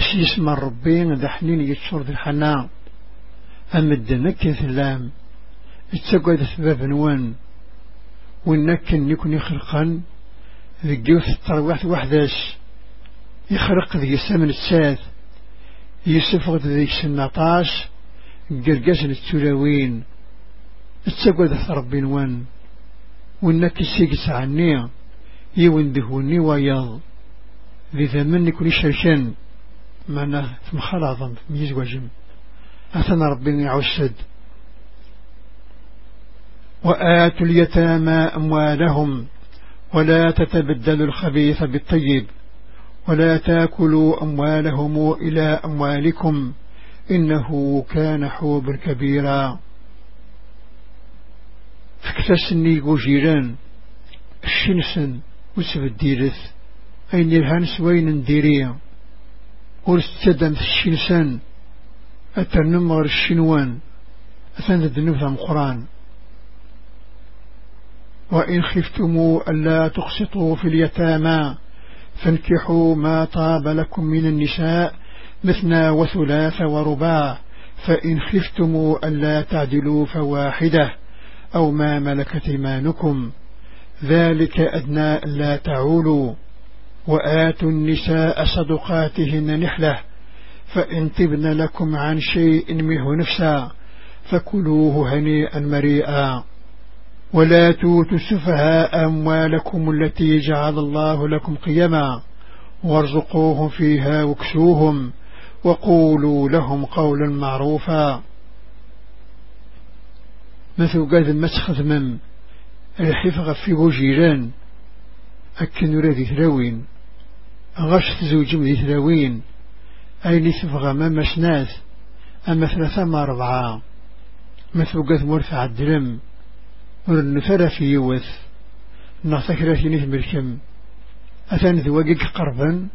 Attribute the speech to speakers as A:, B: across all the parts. A: ربي ربين دحنين يتشرد الحناء أمد في ثلام اتسقد ثباب نوان ونكن يكون يخرقا ذي جوث الترويح وحداش يخرق ذي السمن الساث يسفق ذي السناطاش قرقاش التلاوين اتسقد ربي نوان ونك السيقس عني يوندهوني ويض ذي ثمن يكون يشرشن معناه ثم خلاصا ميز وجم أثنى ربي يعسد وآتوا اليتامى أموالهم ولا تتبدلوا الخبيث بالطيب ولا تاكلوا أموالهم إلى أموالكم إنه كان حوبا كبيرا فكتسني جيران الشنسن الديرث أين الهنس وين نديريه ورستدم في الشنسان أترنم غير الشنوان أثنى الدنوثة مقران وإن خفتموا ألا تقسطوا في اليتامى فانكحوا ما طاب لكم من النساء مثنى وثلاث ورباع فإن خفتموا ألا تعدلوا فواحدة أو ما ملكت إيمانكم ذلك أدنى ألا تعولوا وآتوا النساء صدقاتهن نحلة فإن طبن لكم عن شيء منه نفسا فكلوه هنيئا مريئا ولا توتوا السفهاء أموالكم التي جعل الله لكم قيما وارزقوهم فيها واكسوهم وقولوا لهم قولا معروفا مثل قاد مسخذ من الحفغ في وجيران أكن رذي ثلوين غش تزوج من ثلاوين أي اللي تبغى ما أما ثلاثة ما ربعا مثل قد مرفع الدلم ورنثرة في يوث نغتك راشيني الكم أثان ذواقك قربا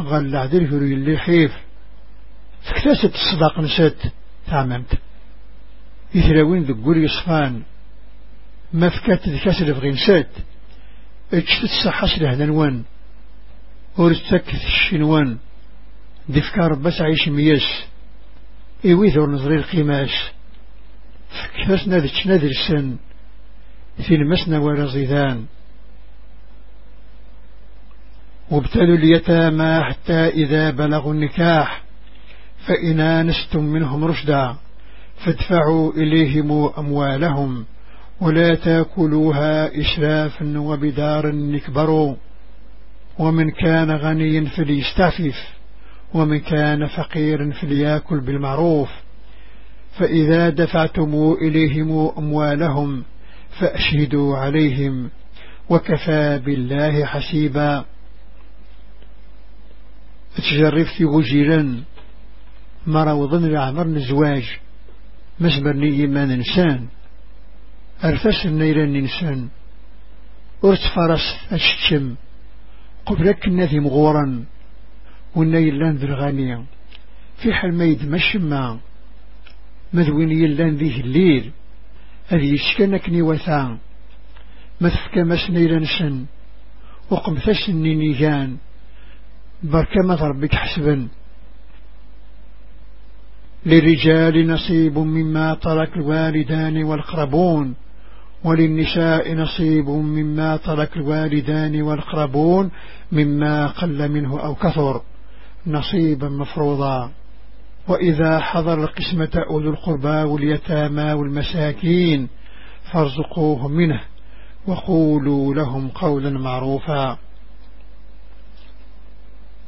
A: غال العدل في اللي حيف فكتست الصداق نسات تعممت ذو ذقول يصفان ما فكات ذكاس الفغين سات اجتت الصحة سلهنا نوان ورستكث الشنوان دفكار بس عيش مياس إيويثور نظري القماس فكثنا ذي تشنذر السن في المسنا ورزيذان وابتلوا اليتامى حتى إذا بلغوا النكاح فإن آنستم منهم رشدا فادفعوا إليهم أموالهم ولا تاكلوها إشرافا وبدارا نكبروا ومن كان غنيا فليستعفف ومن كان فقيرا فليأكل بالمعروف فإذا دفعتم إليهم أموالهم فأشهدوا عليهم وكفى بالله حسيبا تجرفت وزيرا مرة العمر نزواج مزبرني إيمان إنسان أرفس النيران إنسان أرتفرس أشتم قبلك النذي مغورا والني اللان ذي الغانية في حال ما يدمش ما مذوين يلان ذي الليل أذي يشكنك نيوثان ما تفكمس نيلانسن وقمثس نينيجان بركة ما ربك حسبا للرجال نصيب مما ترك الوالدان والقربون وللنساء نصيب مما ترك الوالدان والقربون مما قل منه أو كثر نصيبا مفروضا وإذا حضر القسمة أولو القربى واليتامى والمساكين فارزقوهم منه وقولوا لهم قولا معروفا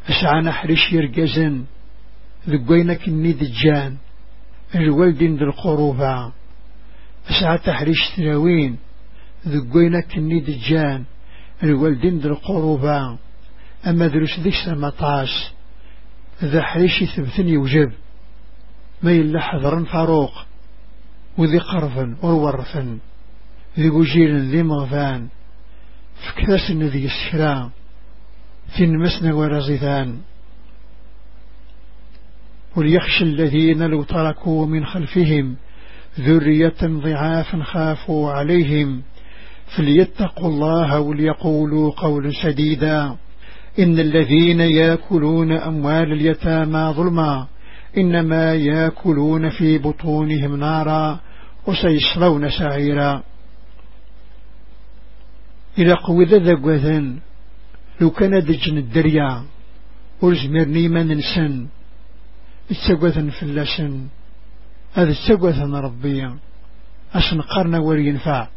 A: أسعى نحرش يرقزن ذقينك الندجان الولد ذي القروفا أسعى تحريش تناوين ذقوينة كني دجان الوالدين در القربان أما دروس ذيك سمطاس ذا حريش ثبتن يوجب ما يلا حذرا فاروق وذي قرفا ورورفا ذي وجيل ذي مغفان فكثاس ذي السكرا في مسنا ورزيثان وليخشى الذين لو تركوا من خلفهم ذرية ضعافا خافوا عليهم فليتقوا الله وليقولوا قولا سديدا إن الذين ياكلون أموال اليتامى ظلما إنما ياكلون في بطونهم نارا وسيصلون سعيرا إلى قوي ذا لو كان دجن الدريا ورزمرني من ننسن اتسقوثا في اللسن هذا من ربيا أسن قرن ورينفع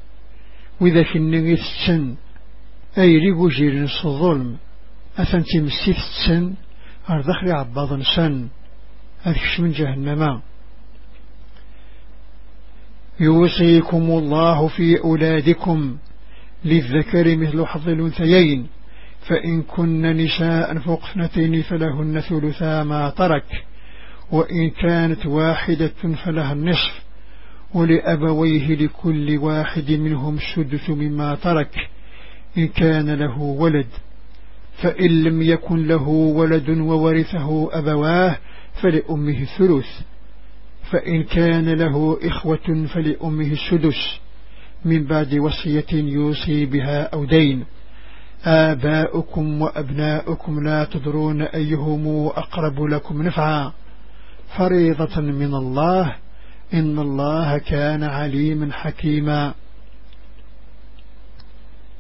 A: وإذا في كنا السن أي ريقو جيرين الظلم أثن تمسي تسن أردخلي عباض نسن أذكش من جهنم يوصيكم الله في أولادكم للذكر مثل حظ الأنثيين فإن كن نساء فوق اثنتين فلهن ثلثا ما ترك وإن كانت واحدة فلها النصف ولأبويه لكل واحد منهم السدس مما ترك إن كان له ولد فإن لم يكن له ولد وورثه أبواه فلأمه الثلث فإن كان له إخوة فلأمه السدس من بعد وصية يوصي بها أو دين آباؤكم وأبناؤكم لا تدرون أيهم أقرب لكم نفعا فريضة من الله إن الله كان عليما حكيما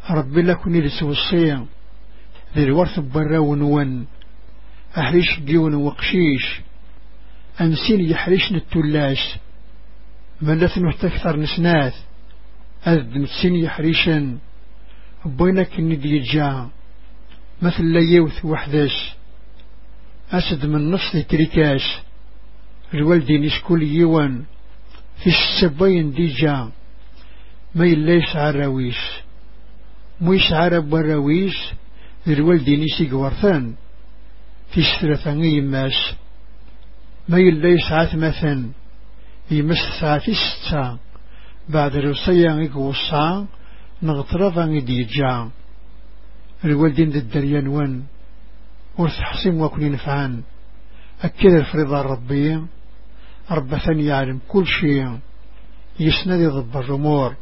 A: رب لكن لسوصيا ذي الورث برا ونون أحريش ديون وقشيش أنسين يحريشن التلاش لثن نهتكثر نسناث أذ نسين يحريشا بينك ندي جا مثل ليوث وحدش أسد من نص تريكاش الوالدين يسكول يوان في السبين ديجا ما يليس عراويس ميس عرب وراويس الوالدين يسيق ورثان في السرثان يماس ما يليس عثمثان يمس في ستة بعد رصيان يقوصا نغطرفا ديجا الوالدين ذا الدريان وان ورث حسين وكل نفعان أكد الفريضة الربية رب ثاني يعلم كل شيء يسند ضب الرمور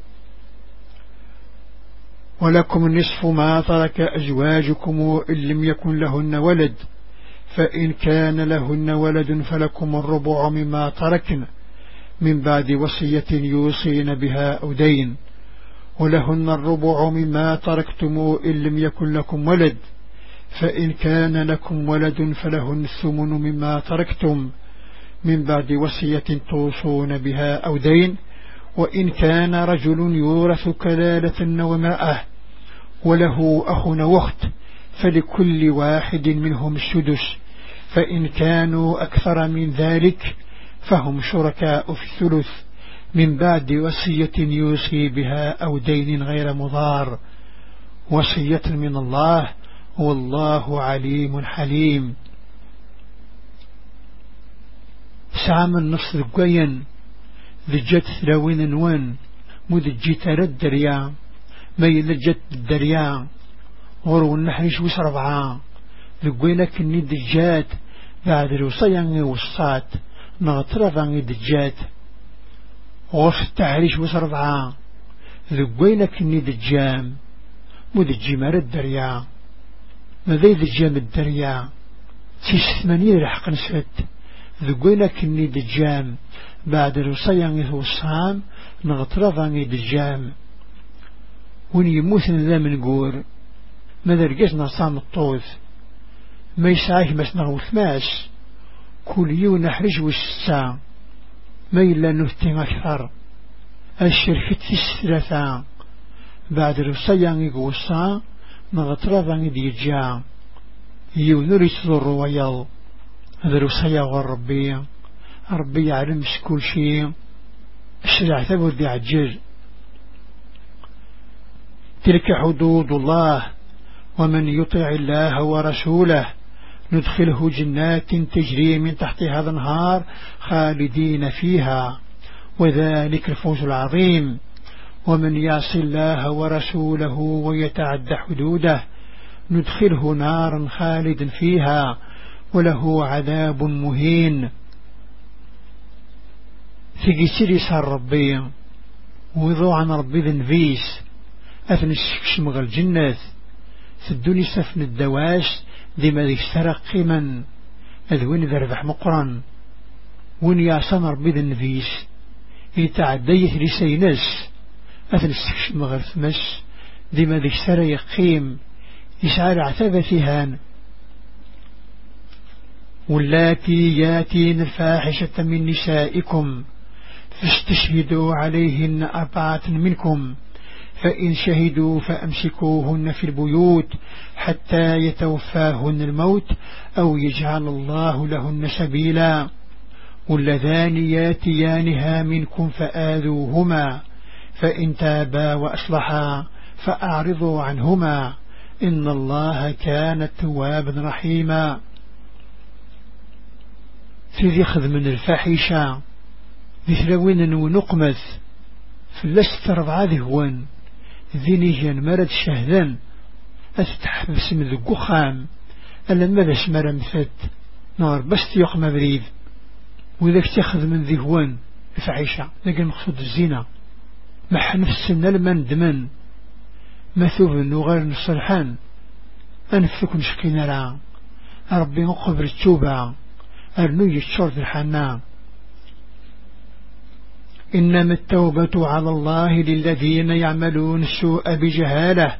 A: ولكم نصف ما ترك أزواجكم إن لم يكن لهن ولد فإن كان لهن ولد فلكم الربع مما تركن من بعد وصية يوصين بها أو دين ولهن الربع مما تركتم إن لم يكن لكم ولد فإن كان لكم ولد فلهن الثمن مما تركتم من بعد وصية توصون بها أو دين وإن كان رجل يورث كلالة وماءه وله أخ واخت فلكل واحد منهم السدس فإن كانوا أكثر من ذلك فهم شركاء في الثلث من بعد وصية يوصي بها أو دين غير مضار وصية من الله والله عليم حليم سعام النص ذقيا ذجت ثلاوين نوان مذجي ترى الدريا ما يلجت الدريا غرو النحرش وسربعا ذقيلك كني دجات بعد الوصيان وصات عن دجات غرف التعريش وسربعا ذقيلك كني دجام مذجي مار الدريا ماذا ذجام الدريا تيش ثمانية رحق نسفت ذقينك كني دجام بعد رصيان هو الصعام نغطرضني دجام وين يموت ذا من قور ماذا رجزنا صام الطوث ما يسعيه مسنا وثماس كل يوم نحرج وشسا ما إلا نهتم أكثر الشركة الثلاثة بعد رصيان يقوصا نغطرضني دجام يونري صدر ويال ذلو صياغة ربية ربي يعلم كل شيء الشرع ثبت بعجل تلك حدود الله ومن يطع الله ورسوله ندخله جنات تجري من تحتها الانهار خالدين فيها وذلك الفوز العظيم ومن يعص الله ورسوله ويتعد حدوده ندخله نارا خالدا فيها وله عذاب مهين في جسر صار ربي وضوعا ربي ذنفيس أثن الشكشم غل الجنات في الدنيا سفن الدواس ديما ذيك سرق قيما أذوين ذربح مقرا وين يعصان ربي ذنفيس يتعدى لسينس أثنى أثن الشكشم غل ثمس ديما ذيك سرق يقيم يسعى العتاب فيهان واللاتي ياتين الفاحشة من نسائكم فاستشهدوا عليهن أربعة منكم فإن شهدوا فأمسكوهن في البيوت حتى يتوفاهن الموت أو يجعل الله لهن سبيلا واللذان ياتيانها منكم فآذوهما فإن تابا وأصلحا فأعرضوا عنهما إن الله كان توابا رحيما سيدي خذ من الفاحشة ذي ثلاوين ونقمث فلست ربعة ذهوان ذيني نيجان مرد شهدان أستحبس من القخام ألا ماذا شمر مثت نار بس يقم بريد وإذا تخذ من ذهوان الفاحشة ذاك المقصود الزنا مح نفسنا لمن دمن مثوب نغير نصلحان أنفكم شقينا ربي مقبل التوبة أرني الشر في الحمام إنما التوبة على الله للذين يعملون السوء بجهالة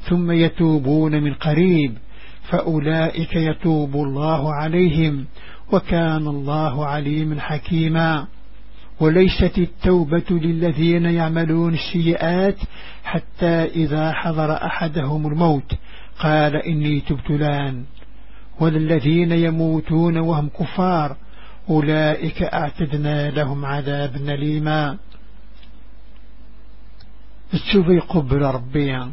A: ثم يتوبون من قريب فأولئك يتوب الله عليهم وكان الله عليما حكيما وليست التوبة للذين يعملون السيئات حتى إذا حضر أحدهم الموت قال إني تبتلان وللذين يموتون وهم كفار أولئك أعتدنا لهم عذابا ليما تشوف يقبل ذوكي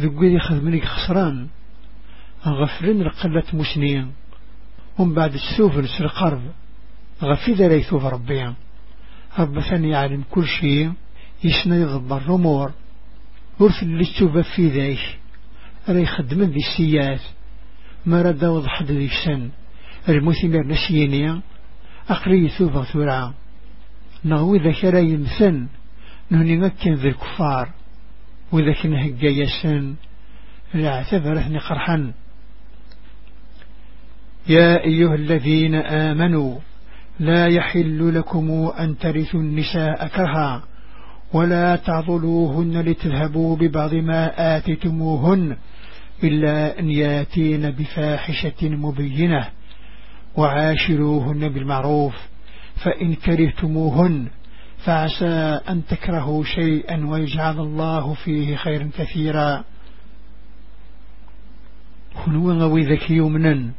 A: ذقي خدمني خسران غفلن القلة مسنين ومن بعد السوف نسر قرب ذا ليثوف ربيا رب ثاني يعلم كل شيء يسنى يضبر الأمور ورث اللي تشوف في ذيش ريخد من ذي السياس مرد وضحد ذي السن المثمر نسيني أقري ثوبة ثورة نغوي ذكرا يمثن نهني مكن ذي الكفار وذاك نهجا يسن لا اعتبرهن قرحا يا أيها الذين آمنوا لا يحل لكم أن ترثوا النساء كرها ولا تعضلوهن لتذهبوا ببعض ما آتتموهن إلا أن ياتين بفاحشة مبينة وعاشروهن بالمعروف فإن كرهتموهن فعسى أن تكرهوا شيئا ويجعل الله فيه خيرا كثيرا هنو غوي ذكي يومنا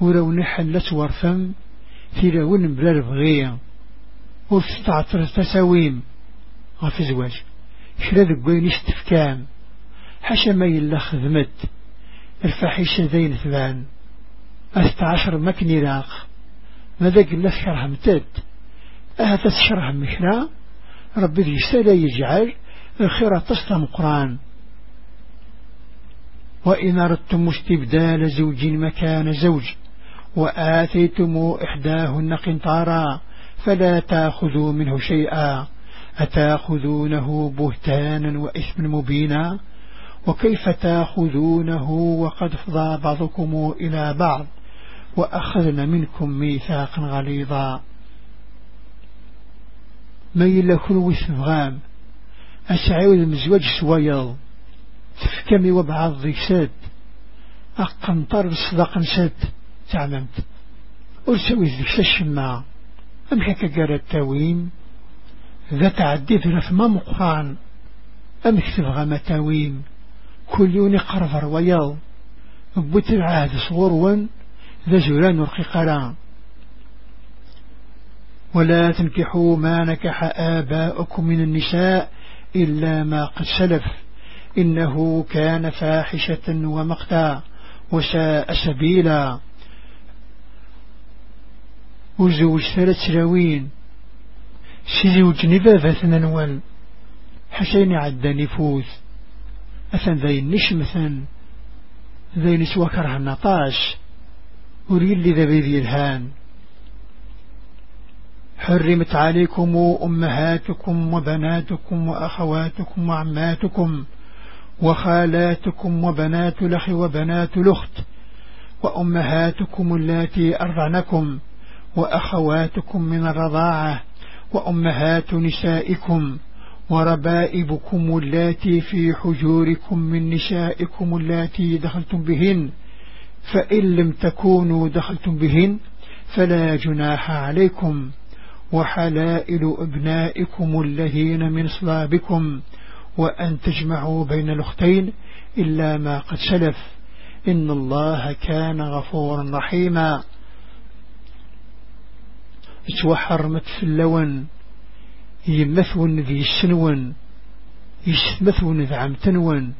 A: ولو نحلت في لون بلا البغية وستعطر تساويم غف زواج شلا ذقوين استفكام حشمي اللخذمت الفحيشة ذين ثبان عشر مكني راق مذاق شرها متد أها تسشر همشنا ربي ذي سلا يجعل الخير تسلم قرآن وإن أردتم استبدال زوج مكان زوج وآتيتم إحداهن قنطارا فلا تأخذوا منه شيئا أتأخذونه بهتانا وإثما مبينا وكيف تاخذونه وقد فضى بعضكم إلى بعض وأخذنا منكم ميثاقا غليظا ما يلا كل غام أسعيو المزوج سويض تفكمي وبعض ذيساد أقنطر الصداق نساد تعلمت أرسوي ذيك الشماعة أم حكا قال التاويم ذا تعدي ثلاث ما مقران أم حكا تاوين كل كلون قرفر ويال بوتر عاد صورون ذا جولان ولا تنكحوا ما نكح آباؤكم من النساء إلا ما قد سلف إنه كان فاحشة ومقتا وساء سبيلا وزوج ثلاث سراوين سيزوج نبابة ننوان حسين عدى نفوذ أثن ذي النشمثن ذي نسوى كره النطاش أريد لذبي ذي الهان حرمت عليكم أمهاتكم وبناتكم وأخواتكم وعماتكم وخالاتكم وبنات لخ وبنات لخت وأمهاتكم التي أرضعنكم وأخواتكم من الرضاعة وأمهات نسائكم وربائبكم اللاتي في حجوركم من نسائكم اللاتي دخلتم بهن فإن لم تكونوا دخلتم بهن فلا جناح عليكم وحلائل أبنائكم الذين من صلابكم وأن تجمعوا بين الأختين إلا ما قد سلف إن الله كان غفورا رحيما اسوى حرمة في اللون يمثون ذي السنون يشمثون ذي عمتنون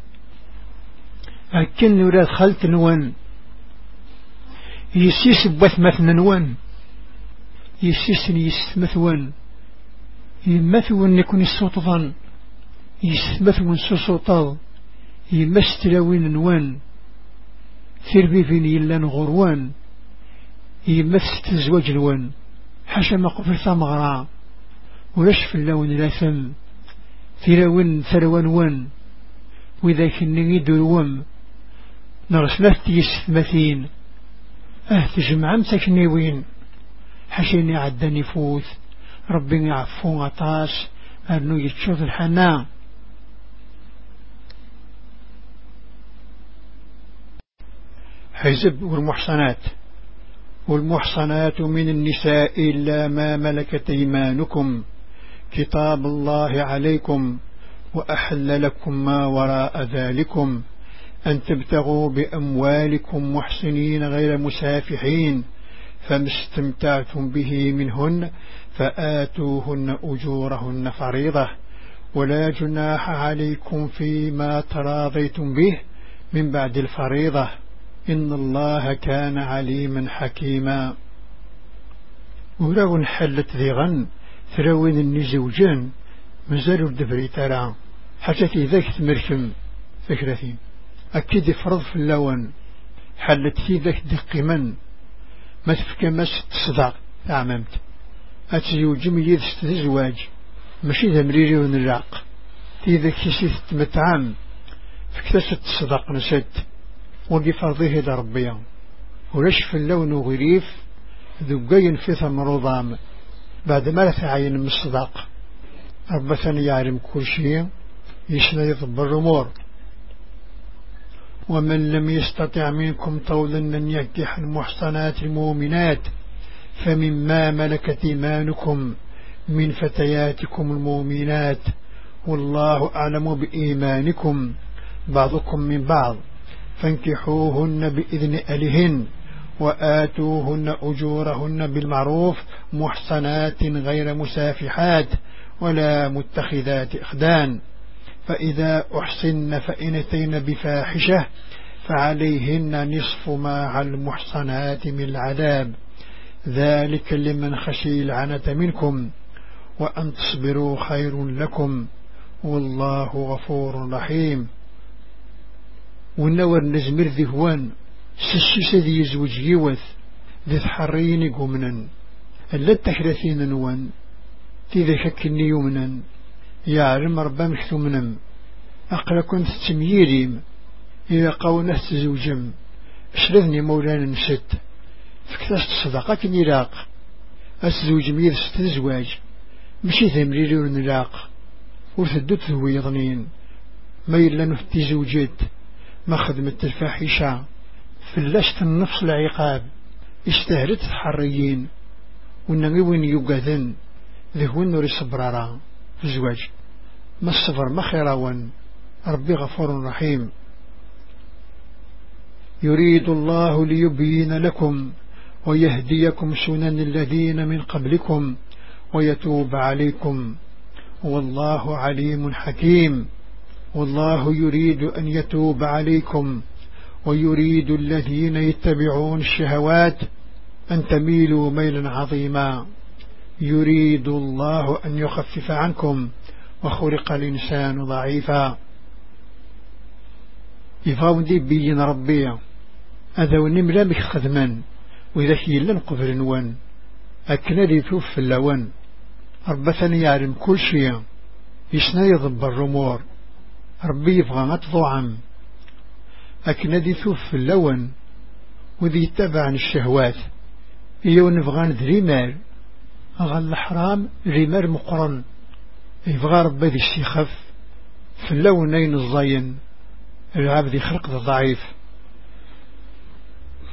A: أكن ولاد خلتنون يسيس بثمثنون يسيس يسمثون يمثون يكون السطضا يسمثون سسطا يمستلوين نوان تربي فين يلان غروان يمثل تزوج لوان حشم قفر ثمغرا ورش في اللون الأثم في لون ثلوان ون وإذا كن يدروم نرسمت يستمثين أه تجمع وين حشيني عداني فوث ربي يعفو عطاش أرنو يتشوف الحنان حزب والمحصنات والمحصنات من النساء إلا ما ملكت إيمانكم كتاب الله عليكم وأحل لكم ما وراء ذلكم أن تبتغوا بأموالكم محسنين غير مسافحين فما استمتعتم به منهن فآتوهن أجورهن فريضة ولا جناح عليكم فيما تراضيتم به من بعد الفريضة إن الله كان عليما حكيما ولو انحلت ذي غن تراوين اللي زوجان مازالوا الدبري ترى حتى في ذاك تمركم فكرتي أكيد فرض في اللون حلت في ذاك دقي من ما تفكى ما تصدق تعممت أتزوجم يدست الزواج ماشي ذا مريري ونلاق في ذاك ست تمتعم فكتا تصدق نشد ولي فرضيه دا ربيا ولاش في اللون غريف ذو قاين في ثمر ضام بعد ما عين من الصداق أربثا يعلم كل شيء يشري يضب الرمور ومن لم يستطع منكم طولا من يكح المحصنات المؤمنات فمما ملكت إيمانكم من فتياتكم المؤمنات والله أعلم بإيمانكم بعضكم من بعض فانكحوهن بإذن ألهن وآتوهن أجورهن بالمعروف محصنات غير مسافحات ولا متخذات إخدان فإذا أحسن فإن اتين بفاحشة فعليهن نصف ما على المحصنات من العذاب ذلك لمن خشي العنة منكم وأن تصبروا خير لكم والله غفور رحيم ونور نزمر ذهوان سسس ذي يزوج يوث ذي ثحرين قمنا ألا التحرثين نوان في ذي شكني يمنا يعلم ربا محثمنا أقلكم تتمييريم إذا قونا تزوجم شرذني مولانا نسد فكتاش تصدقك نراق أسزوج مير ستزواج مشي ثمرير نراق ورثدت ذوي ثويضنين ما يلا نفتي زوجت ما خدمت الفاحشة فلشت النفس العقاب اشتهرت الحريين ونمي وين يقاذن ذهون نوري صبرارا في الزواج ما الصبر ما خيراون ربي غفور رحيم يريد الله ليبين لكم ويهديكم سنن الذين من قبلكم ويتوب عليكم والله عليم حكيم والله يريد أن يتوب عليكم ويريد الذين يتبعون الشهوات أن تميلوا ميلا عظيما يريد الله أن يخفف عنكم وخلق الإنسان ضعيفا يفاون دي بيين ربي هذا ونملا مك خدمان وإذا كي لن قفر نوان أكنا لي توف في اللوان ثاني يعلم كل شيء يسنا يضب الرمور ربي يبغى ما تضعم أكندي في اللون وذي عن الشهوات إيو نبغان ذي رمال أغا الحرام رمال مقرن يبغى ربي ذي الشيخف في اللونين الزين العبد خلق ضعيف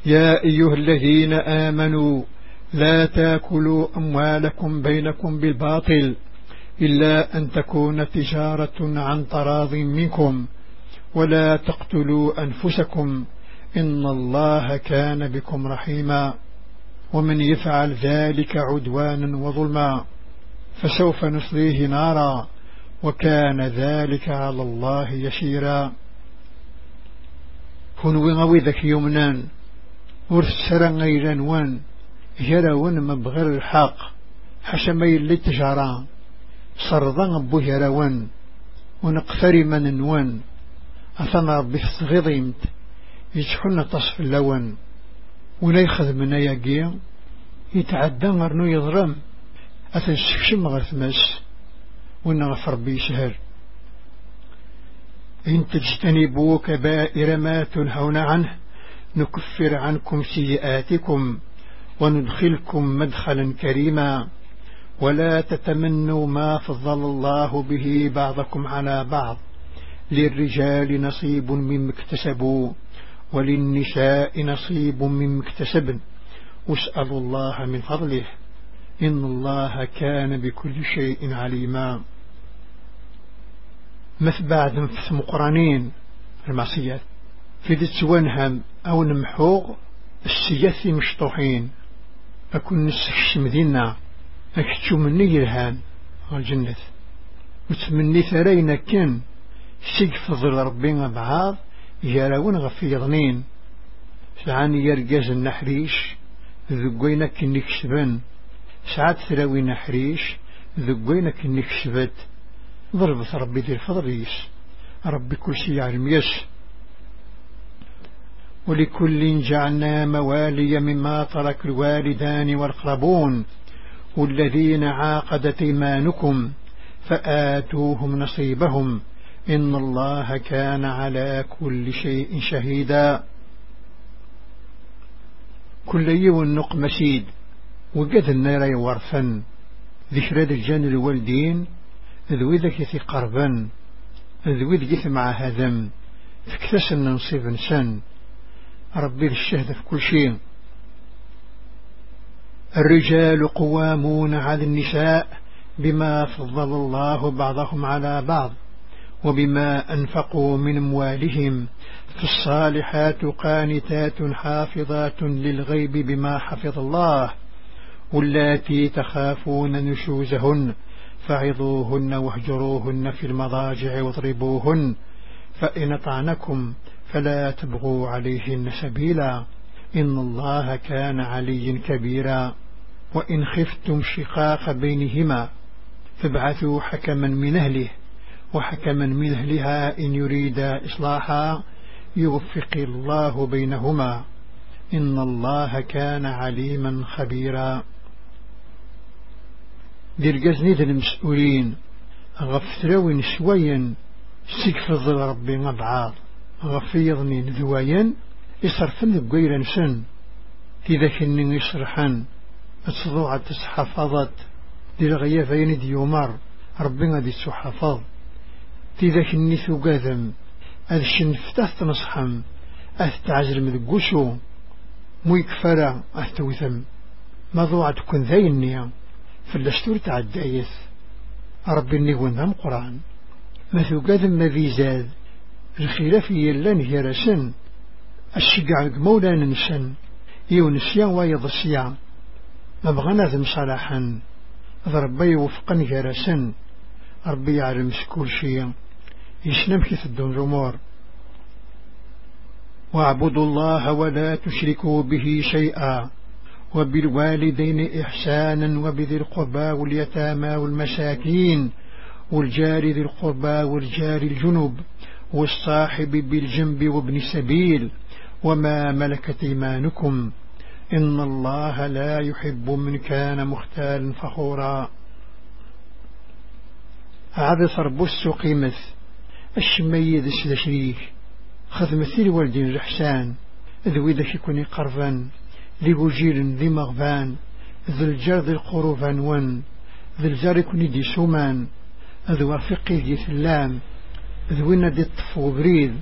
A: يا أيها الذين آمنوا لا تاكلوا أموالكم بينكم بالباطل إلا أن تكون تجارة عن تراض منكم ولا تقتلوا أنفسكم إن الله كان بكم رحيما ومن يفعل ذلك عدوانا وظلما فسوف نصليه نارا وكان ذلك على الله يسيرا كنوا غوي ذك يمنان ورسرا نوان وان ون مبغر الحق حشمي اللي تجاران صرضا ونقفر من نوان أثنى بحث يمت يجحلنا تصف اللون ولا يخذ من يجي يتعدى مرنو يضرم أثن سكشم غير ثمس وإن غفر بي سهر إن تجتنبوا كبائر ما تنهون عنه نكفر عنكم سيئاتكم وندخلكم مدخلا كريما ولا تتمنوا ما فضل الله به بعضكم على بعض للرجال نصيب مما اكتسبوا وللنساء نصيب مما اكتسبن واسأل الله من فضله إن الله كان بكل شيء عليما مثل بعد نفس مقرنين المعصيات في ذات سوانهم أو نمحوغ السياثي مشطوحين أكون نسخ مدينة أكتشو مني الهان الجنة وتمني ثرينا كن سيك فضل ربي أبعاد يرون غفي يغنين سعاني يرجز النحريش ذقوين كني كسبن سعاد ثلوي نحريش ذقوين كني كسبت ضربت ربي ذي الفضليس ربي كل شيء يعلم يس ولكل جعلنا موالي مما ترك الوالدان والقربون والذين عاقدت ايمانكم فآتوهم نصيبهم إن الله كان على كل شيء شهيدا كل يوم نقم سيد وقد النار يورثا ذكرى الجان الوالدين ذو ذك في قربا ذو ذك مع هذم فكتسن نصيب نسان ربي الشهد في كل شيء الرجال قوامون على النساء بما فضل الله بعضهم على بعض وبما أنفقوا من اموالهم فالصالحات قانتات حافظات للغيب بما حفظ الله واللاتي تخافون نشوزهن فعظوهن واهجروهن في المضاجع واضربوهن فإن طعنكم فلا تبغوا عليهن سبيلا إن الله كان عليا كبيرا وإن خفتم شقاق بينهما فابعثوا حكما من أهله وحكما من أهلها إن يريد إصلاحا يوفق الله بينهما إن الله كان عليما خبيرا ديرقزني ذا المسؤولين غفتروين شويا سيكفظ ربي مضعار غفيضني ذويا يصرفن بقيرا سن تذاك إني يصرحن تصدوع تسحفظت دير ديومار ربي دي تسحفظ تذاك النيث وقاذم أذشن فتاث نصحم تعزل من قشو توثم ما مضوعة كن ذاي النية فلشتور تعدايث ربي النيوان هم قرآن ما ثقاذم ما في زاد الخلاف يلان هيرسن الشقع مولا ننسن يونسيا ويضسيا مبغنا ذم صلاحا ذربي وفقا هيرسن ربي يعلم كل شيء يشنمك سدون جمهور واعبدوا الله ولا تشركوا به شيئا وبالوالدين إحسانا وبذي القربى واليتامى والمساكين والجار ذي القربى والجار الجنوب والصاحب بالجنب وابن السبيل وما ملكت إيمانكم إن الله لا يحب من كان مختالا فخورا هذا صرب السقيمث الشمية ذس ذشريك خذ مثير والدين الحسان ذوي ذاك يكون قربا ذي وجير ذي مغبان ذي الجار ذي القروف عنوان ذي الجار يكون دي سومان ذو رفقي ذي ثلام ذوينا ندي الطفو بريد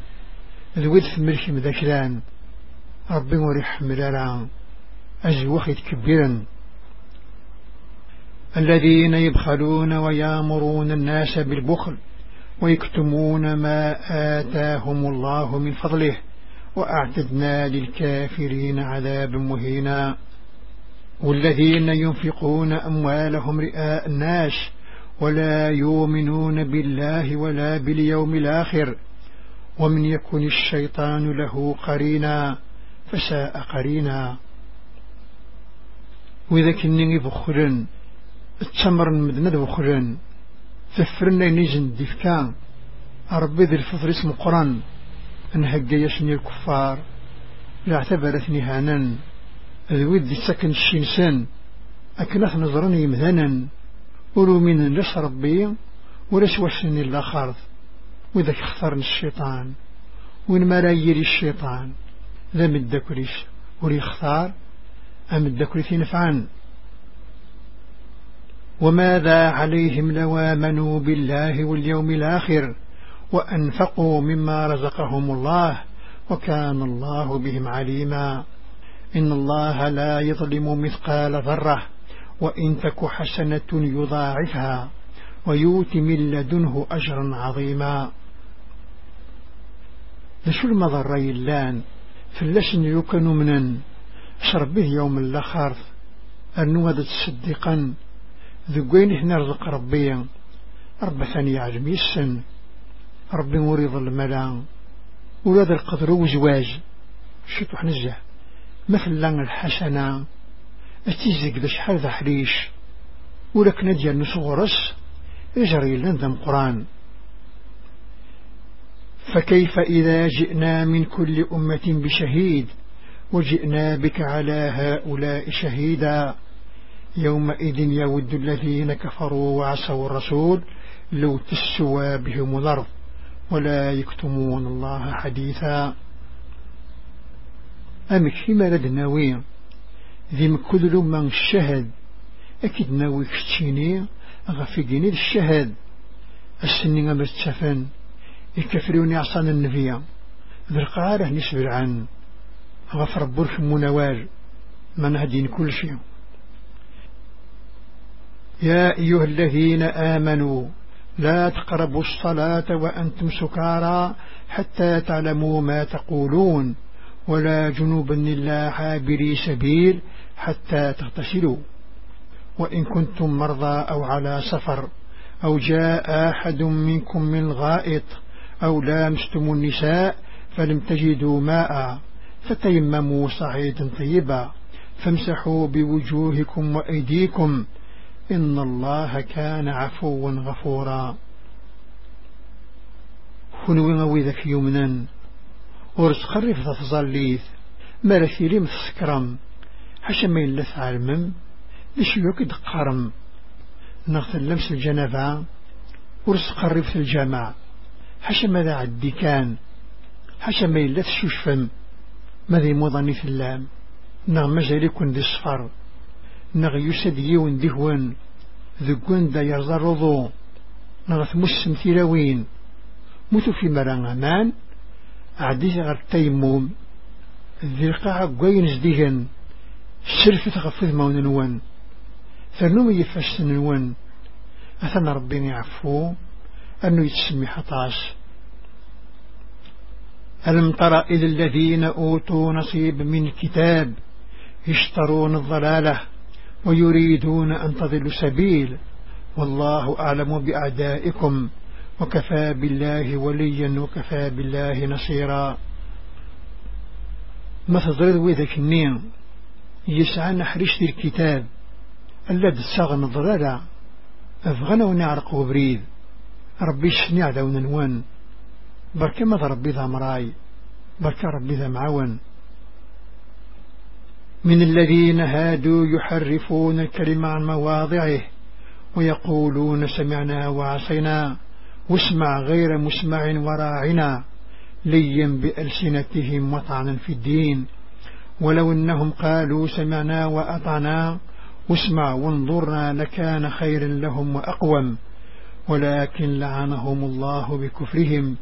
A: ذوي ثمرك مذاكران ربي مريح رعام أزوخت تكبيرا الذين يبخلون ويامرون الناس بالبخل ويكتمون ما آتاهم الله من فضله وأعتدنا للكافرين عذابا مهينا والذين ينفقون أموالهم رئاء الناس ولا يؤمنون بالله ولا باليوم الآخر ومن يكن الشيطان له قرينا فساء قرينا وإذا كنني بخرا التمر مدند بخرا تفرنا نيجن دفكا أربي ذي الفضل اسم قران أنهج يشني الكفار لاعتبرتني هانا الود سكن الشمسان أكنث نظرني مذانا ولو من لس ربي ولس وسني الآخر وذاك اختار الشيطان وين ما لا يري الشيطان ذا مدكريش وليختار أمدكريش أمدكريث وماذا عليهم لو آمنوا بالله واليوم الآخر وأنفقوا مما رزقهم الله وكان الله بهم عليما إن الله لا يظلم مثقال ذرة وإن تك حسنة يضاعفها ويؤت من لدنه أجرا عظيما ذشو المضر يلان فلسن يكن منا شربه يوم الأخر أنوذت صدقا ذقين إحنا رزق ربي رب ثاني يعلم يسن ربي مريض الملا ولاد القدر وزواج شتو حنزه مثلا الحسنة أتيزك شحال ذا حريش ولك نديا نصورس اجري لندم قران فكيف إذا جئنا من كل أمة بشهيد وجئنا بك على هؤلاء شهيدا يومئذ يود الذين كفروا وعصوا الرسول لو تسوا بهم الأرض ولا يكتمون الله حديثا أمك شما لدناوين ذي كل من الشهد أكيد ناوي كتيني غفي ديني الشهد السنين مرتفن الكفرون يعصان النبي ذي القارة نسبر عن غفر برك منوار من هدين كل شيء يا أيها الذين آمنوا لا تقربوا الصلاة وأنتم سكارى حتى تعلموا ما تقولون ولا جنوبا إلا حابري سبيل حتى تغتسلوا وإن كنتم مرضى أو على سفر أو جاء أحد منكم من غائط أو لامستم النساء فلم تجدوا ماء فتيمموا صعيدا طيبا فامسحوا بوجوهكم وأيديكم إن الله كان عفوا غفورا كنوا مويدا في يمنا ورس خرف تفظليث مرثيلي مثسكرم حشمين لث عالمم لشلوك دقارم نغث اللمس الجنبة ورس قربت الجامع حشا ماذا عدي كان حشا ما يلث شوشفم ماذا يموضني في اللام نغمج ليكون دي الصفر نغيوس ديون دهوان ذقوان دا يرزرضو نغث مسم ثيراوين في مران أمان عديث غير تيموم ذي القاعة قوين زديهن شرف تغفذ مون نوان فنوم يفسن نوان أثنى ربي يعفو أنه يتسمي حطاس ألم ترى إذ الذين أوتوا نصيب من كتاب يشترون الضلالة ويريدون أن تضلوا السبيل والله أعلم بأعدائكم وكفى بالله وليا وكفى بالله نصيرا ما تضرد ذاك النين يسعى نحرش الكتاب الذي الساغن الضلالة أفغنا ونعرق وبريد ربي شنع دون نوان بركة ماذا ربي ذا مراي بركا ربي ذا معاون من الذين هادوا يحرفون الكلمة عن مواضعه ويقولون سمعنا وعصينا واسمع غير مسمع وراعنا ليا بألسنتهم وطعنا في الدين ولو أنهم قالوا سمعنا وأطعنا واسمع وانظرنا لكان خيرا لهم وأقوم ولكن لعنهم الله بكفرهم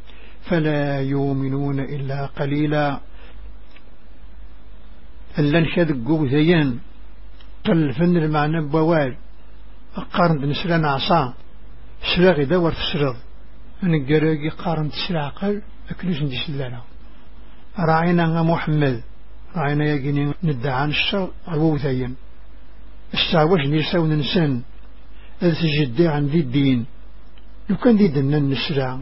A: فلا يؤمنون إلا قليلا اللنشاد نشاد قل فن المعنى بوال قارن بنسران عصا سلاغي دور في أنا نقراقي قارن تسر عقل أكلوش ندي سلانا راعينا محمد راعينا يقيني ندعان الشر عوثيان استعواج نيسا وننسان أذ تجدي عن ذي الدين لو كان ذي دنا النسرع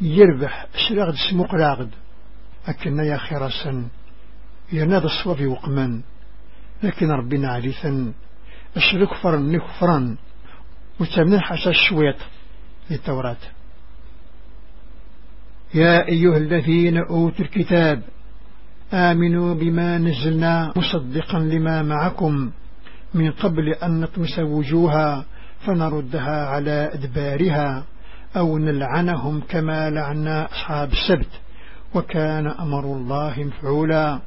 A: يربح سلاغد سموق راغد أكلنا يا خير السن يناد الصواب وقما لكن ربنا عليثا أشرك فرن نكفرا وتمنى حتى الشويط للتوراة يا أيها الذين أوتوا الكتاب آمنوا بما نزلنا مصدقا لما معكم من قبل أن نطمس وجوها فنردها على أدبارها أو نلعنهم كما لعنا أصحاب السبت وكان أمر الله مفعولا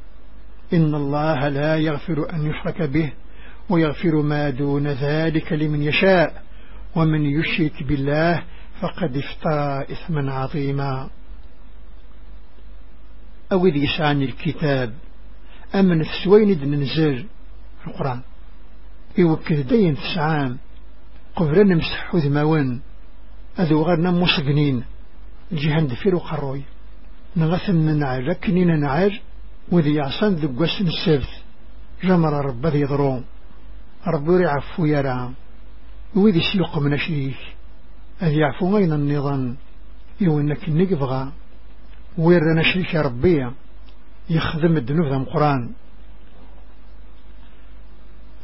A: إن الله لا يغفر أن يشرك به ويغفر ما دون ذلك لمن يشاء ومن يشرك بالله فقد افترى إثما عظيما أو إذ يسعني الكتاب أمن إذ ننزل القرآن يوكد إيوه دين تسعان قبرنا مسحو ذماوان أذو غرنا مصقنين جهان دفير وقروي نغثن من كنين نعر وذي يعصن ذي قسم جمر رب ذي ضروم رب يعفو يرام وذي سيق من شريك أذي عفو غين النظام إنك نقفغ ويرنا شريك ربي يخدم الدنوب ذا مقران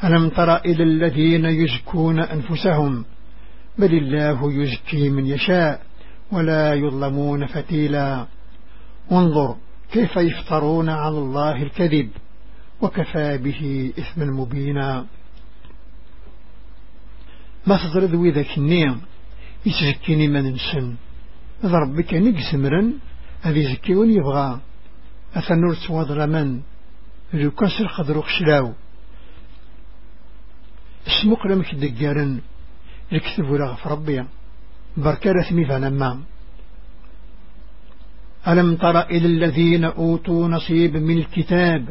A: ألم ترى إلى الذين يزكون أنفسهم بل الله يزكي من يشاء ولا يظلمون فتيلا انظر كيف يفترون على الله الكذب وكفى به إثما مبينا ما تضر ذوي ذاك النية من نسن ننسن إذا ربك نقسمرا هذي يزكي ون يبغى أثنور سواد من ذو كسر خضرو وخشلاو اسمك لمك دقارا لكتب ولغف ربي بركارة رثمي فنمام ألم تر إلى الذين أوتوا نصيب من الكتاب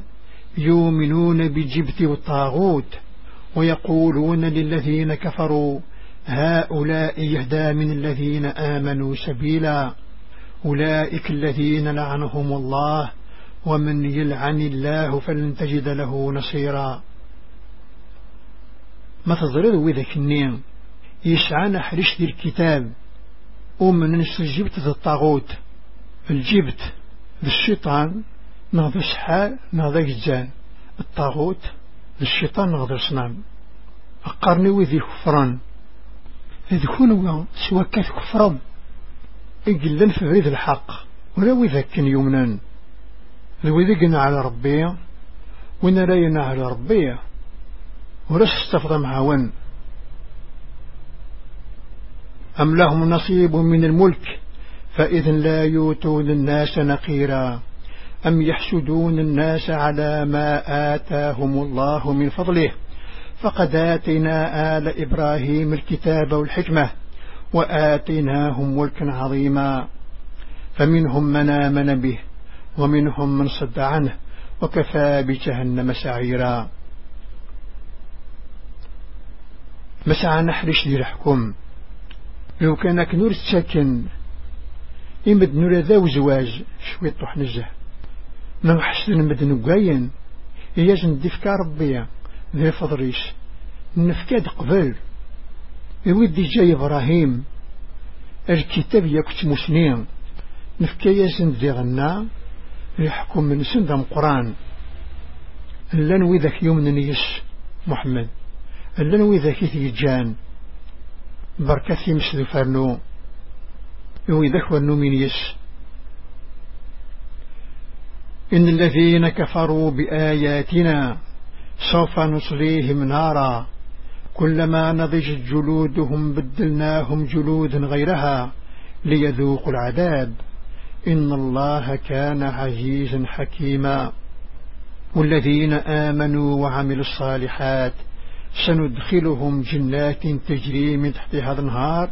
A: يؤمنون بالجبت والطاغوت ويقولون للذين كفروا هؤلاء يهدى من الذين آمنوا سبيلا أولئك الذين لعنهم الله ومن يلعن الله فلن تجد له نصيرا ما تضرد وذاك النين يسعى نحرش ذي الكتاب ومن نسجبت الطاغوت الجبت للشيطان نغض الشحال نغض الجان الطاغوت للشيطان نغض الصنام أقرني وذي كفران إذ كونوا سوى كاف كفران إجلا في بريد الحق ولا يمنا يمنان ذقنا على ربي ونرينا على ربي ورس استفضى معاون أم لهم نصيب من الملك فإذا لا يؤتون الناس نقيرا أم يحسدون الناس على ما آتاهم الله من فضله فقد آتنا آل إبراهيم الكتاب والحكمة وآتيناهم ملكا عظيما فمنهم من آمن به ومنهم من صد عنه وكفى بجهنم سعيرا مسعى نحرش لرحكم لو كانك نور السكن إمد لذا ذا وزواج شوية طوح نجه ما وحسن مد نقاين إياجن دفكا ربيا ذا فضريش نفكاد قبل يودي جاي إبراهيم الكتاب يكت مسنين نفكا ياسن ذي غنا يحكم من سند قرآن لن وذاك يوم نيس محمد لن وذاك يجان بركة في مسلو فرنو هو ذكوى النومينيس إن الذين كفروا بآياتنا سوف نصليهم نارا كلما نضجت جلودهم بدلناهم جلودا غيرها ليذوقوا العذاب إن الله كان عزيزا حكيما والذين آمنوا وعملوا الصالحات سندخلهم جنات تجري من تحتها النهار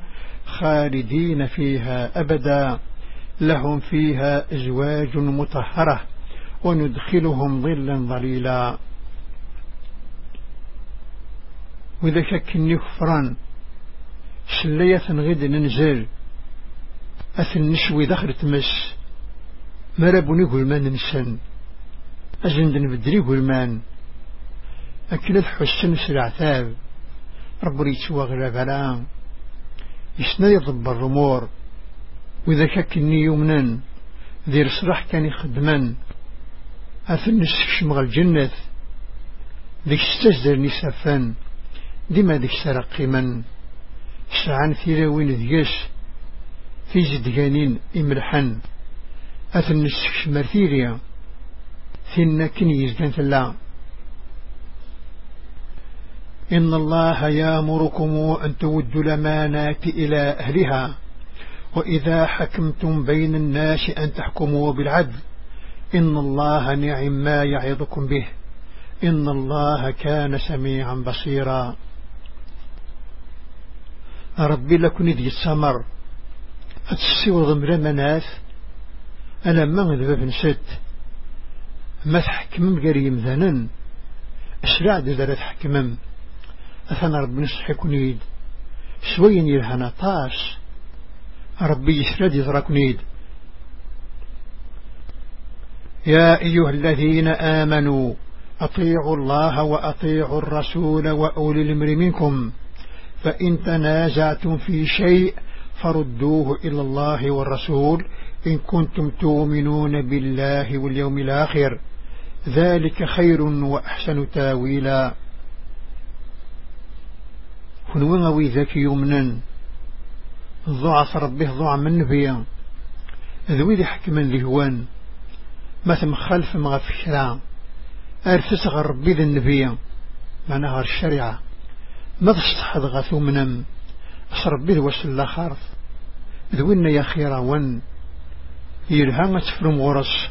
A: خالدين فيها أبدا لهم فيها أزواج مطهرة وندخلهم ظلا ظليلا وإذا شك نكفران سلية غد ننزل أثن نشوي دخل تمس مربنيه المان نسن أزند نبدريه المان أكلت حسن سلعثاب رب ريتوا غلبلا يسنا يضبر الأمور وإذا شكني يمنا ذير رسرح كان يخدما نسف شمغ الجنة ذيك استجدر نسفا ديما ذيك من سعان روين ذيس في زدقانين إمرحن أثن نسف ثيريا ثينا كني يزدان ثلا إن الله يامركم أن تودوا الأمانات إلى أهلها وإذا حكمتم بين الناس أن تحكموا بالعدل إن الله نعم ما يعظكم به إن الله كان سميعا بصيرا ربي لكن ذي السمر أتسيور ضمر مناث أنا من ما غذب نسيت ما تحكم قريم ذنن أشرع ذا تحكمم أثنى رب نصح كنيد سوين يلهنا طاس ربي يسرد يضرك كنيد يا أيها الذين آمنوا أطيعوا الله وأطيعوا الرسول وأولي الأمر منكم فإن تنازعتم في شيء فردوه إلى الله والرسول إن كنتم تؤمنون بالله واليوم الآخر ذلك خير وأحسن تاويلا كنوا غوي ذاك يومنا ضعف ربه ضع من نبيا ذوي ذي حكما لهوان مثم خلف ما في الشرع أرفس غير ربي ذا النبي معناها الشريعة ما تستحض غثو منم أسربي ذا وسل الآخر ذوينا يا خيرا ون يلها ما تفرم غرس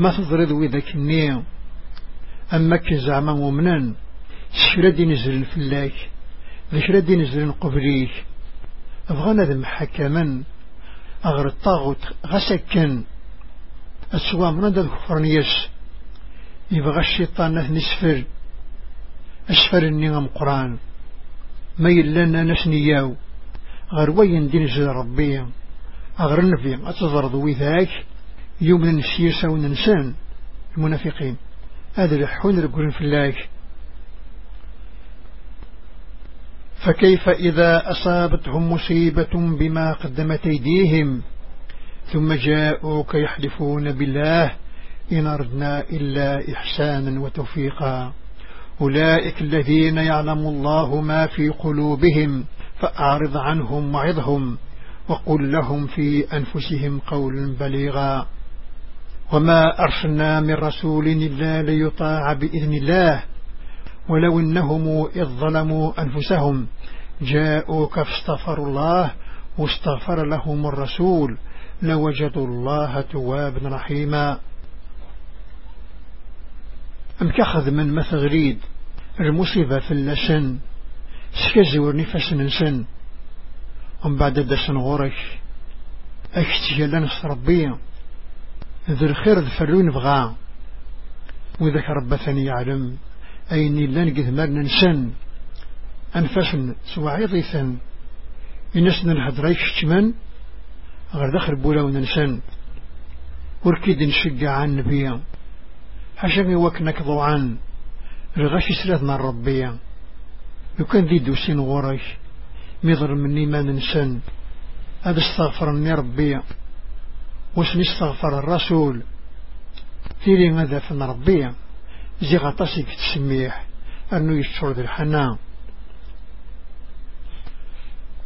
A: ما تضرد وذاك النية أما كزعما ومنان شرد نزل فلاك ذشرد نزل قبليك أبغانا ذا حكما أغر الطاغوت غسكا أسوى من ذا الكفرنيس يبغى الشيطان نسفر أسفر النغم قرآن ما يلنا نسنياو غير وين دين ربي أغرن فيهم أتضرد وذاك يوم نشيسا وننسان المنافقين هذا الحون يقولون في الله فكيف إذا أصابتهم مصيبة بما قدمت أيديهم ثم جاءوك يحلفون بالله إن أردنا إلا إحسانا وتوفيقا أولئك الذين يعلم الله ما في قلوبهم فأعرض عنهم وعظهم وقل لهم في أنفسهم قولا بليغا وما أرسلنا من رسول إلا ليطاع بإذن الله ولو أنهم إذ ظلموا أنفسهم جاءوك فاستغفروا الله واستغفر لهم الرسول لوجدوا الله توابا رحيما أمكخذ من مثغريد المصيبة في اللسن سكزور نفس نسن ومن بعد دسن غرش أشتجل نصر ذو الخير ذفرون بغا وذك رب ثاني يعلم أيني لن قذمر ننسن أنفسن سوى عيضيثا إنسنا الهدريك شتمن غير دخل بولا وننسن وركيد نشجع عن نبيا حشان وكنك ضوعا رغش سلاثنا الربية يكن ذي دوسين غورش مضر مني ما ننسن هذا استغفرني ربي واش نستغفر الرسول لي ماذا في ربي زي غطاسي في التسميح أنه يشتر ذي الحنان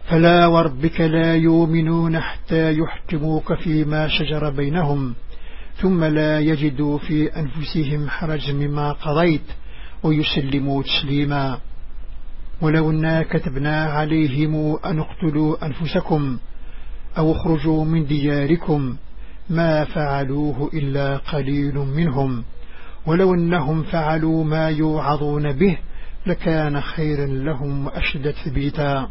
A: فلا وربك لا يؤمنون حتى يحكموك فيما شجر بينهم ثم لا يجدوا في أنفسهم حرج مما قضيت ويسلموا تسليما ولو أنا كتبنا عليهم أن اقتلوا أنفسكم أو اخرجوا من دياركم ما فعلوه إلا قليل منهم ولو أنهم فعلوا ما يوعظون به لكان خيرا لهم وأشد ثبيتا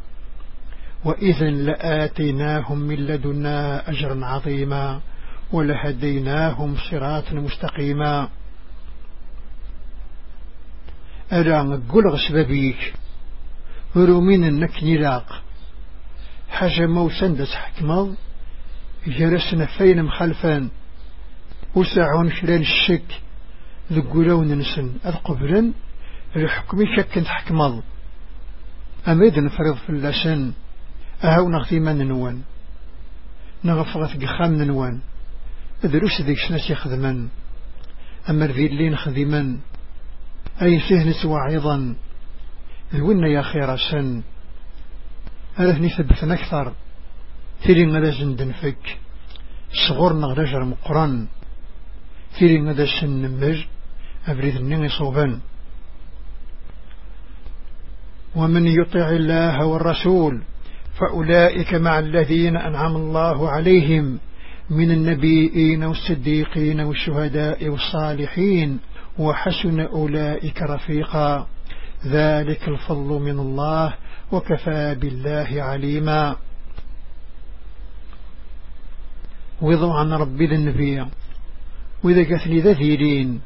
A: وإذا لآتيناهم من لدنا أجرا عظيما ولهديناهم صراطا مستقيما ألا نقول غسببيك ورومين النكني لاق حاجة سندس حكمه جرس نفين مخلفان وسعون شران الشك ذقلون نسن القبرن الحكم شك تحكم أميد نفرض في اللسن أهو نغثي من نوان نغفغة قخام نوان أدرس ذيك سنس يخدمن أما الفيلين خدمن أي سهل سوى أيضا ذونا يا خير سن أرهني ثبتن أكثر ثيري ماذا زندنفك صغرنا غرجر مقران ثيري ماذا سنمج أبريد النمي صوبان ومن يطع الله والرسول فأولئك مع الذين أنعم الله عليهم من النبيين والصديقين والشهداء والصالحين وحسن أولئك رفيقا ذلك الفضل من الله وكفى بالله عليما ويضع عن ربي للنبي وإذا كثني ذا ثيرين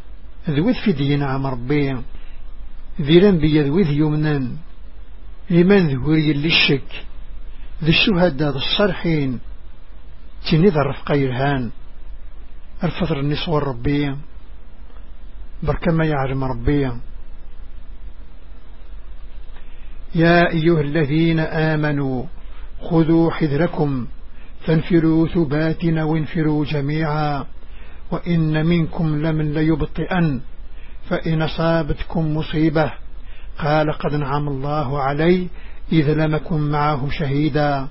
A: ذوث في دين عم ربي ذي لنبي ذوث يمنا لمن ذهوري للشك ذي الشهداء الصرحين تني ذا الرفقة يرهان الفطر النسوة الربية بركة ما يعلم ربي يا أيها الذين آمنوا خذوا حذركم فانفروا ثباتنا وانفروا جميعا وإن منكم لمن ليبطئن فإن أصابتكم مصيبة قال قد نعم الله علي إذ أكن معه شهيدا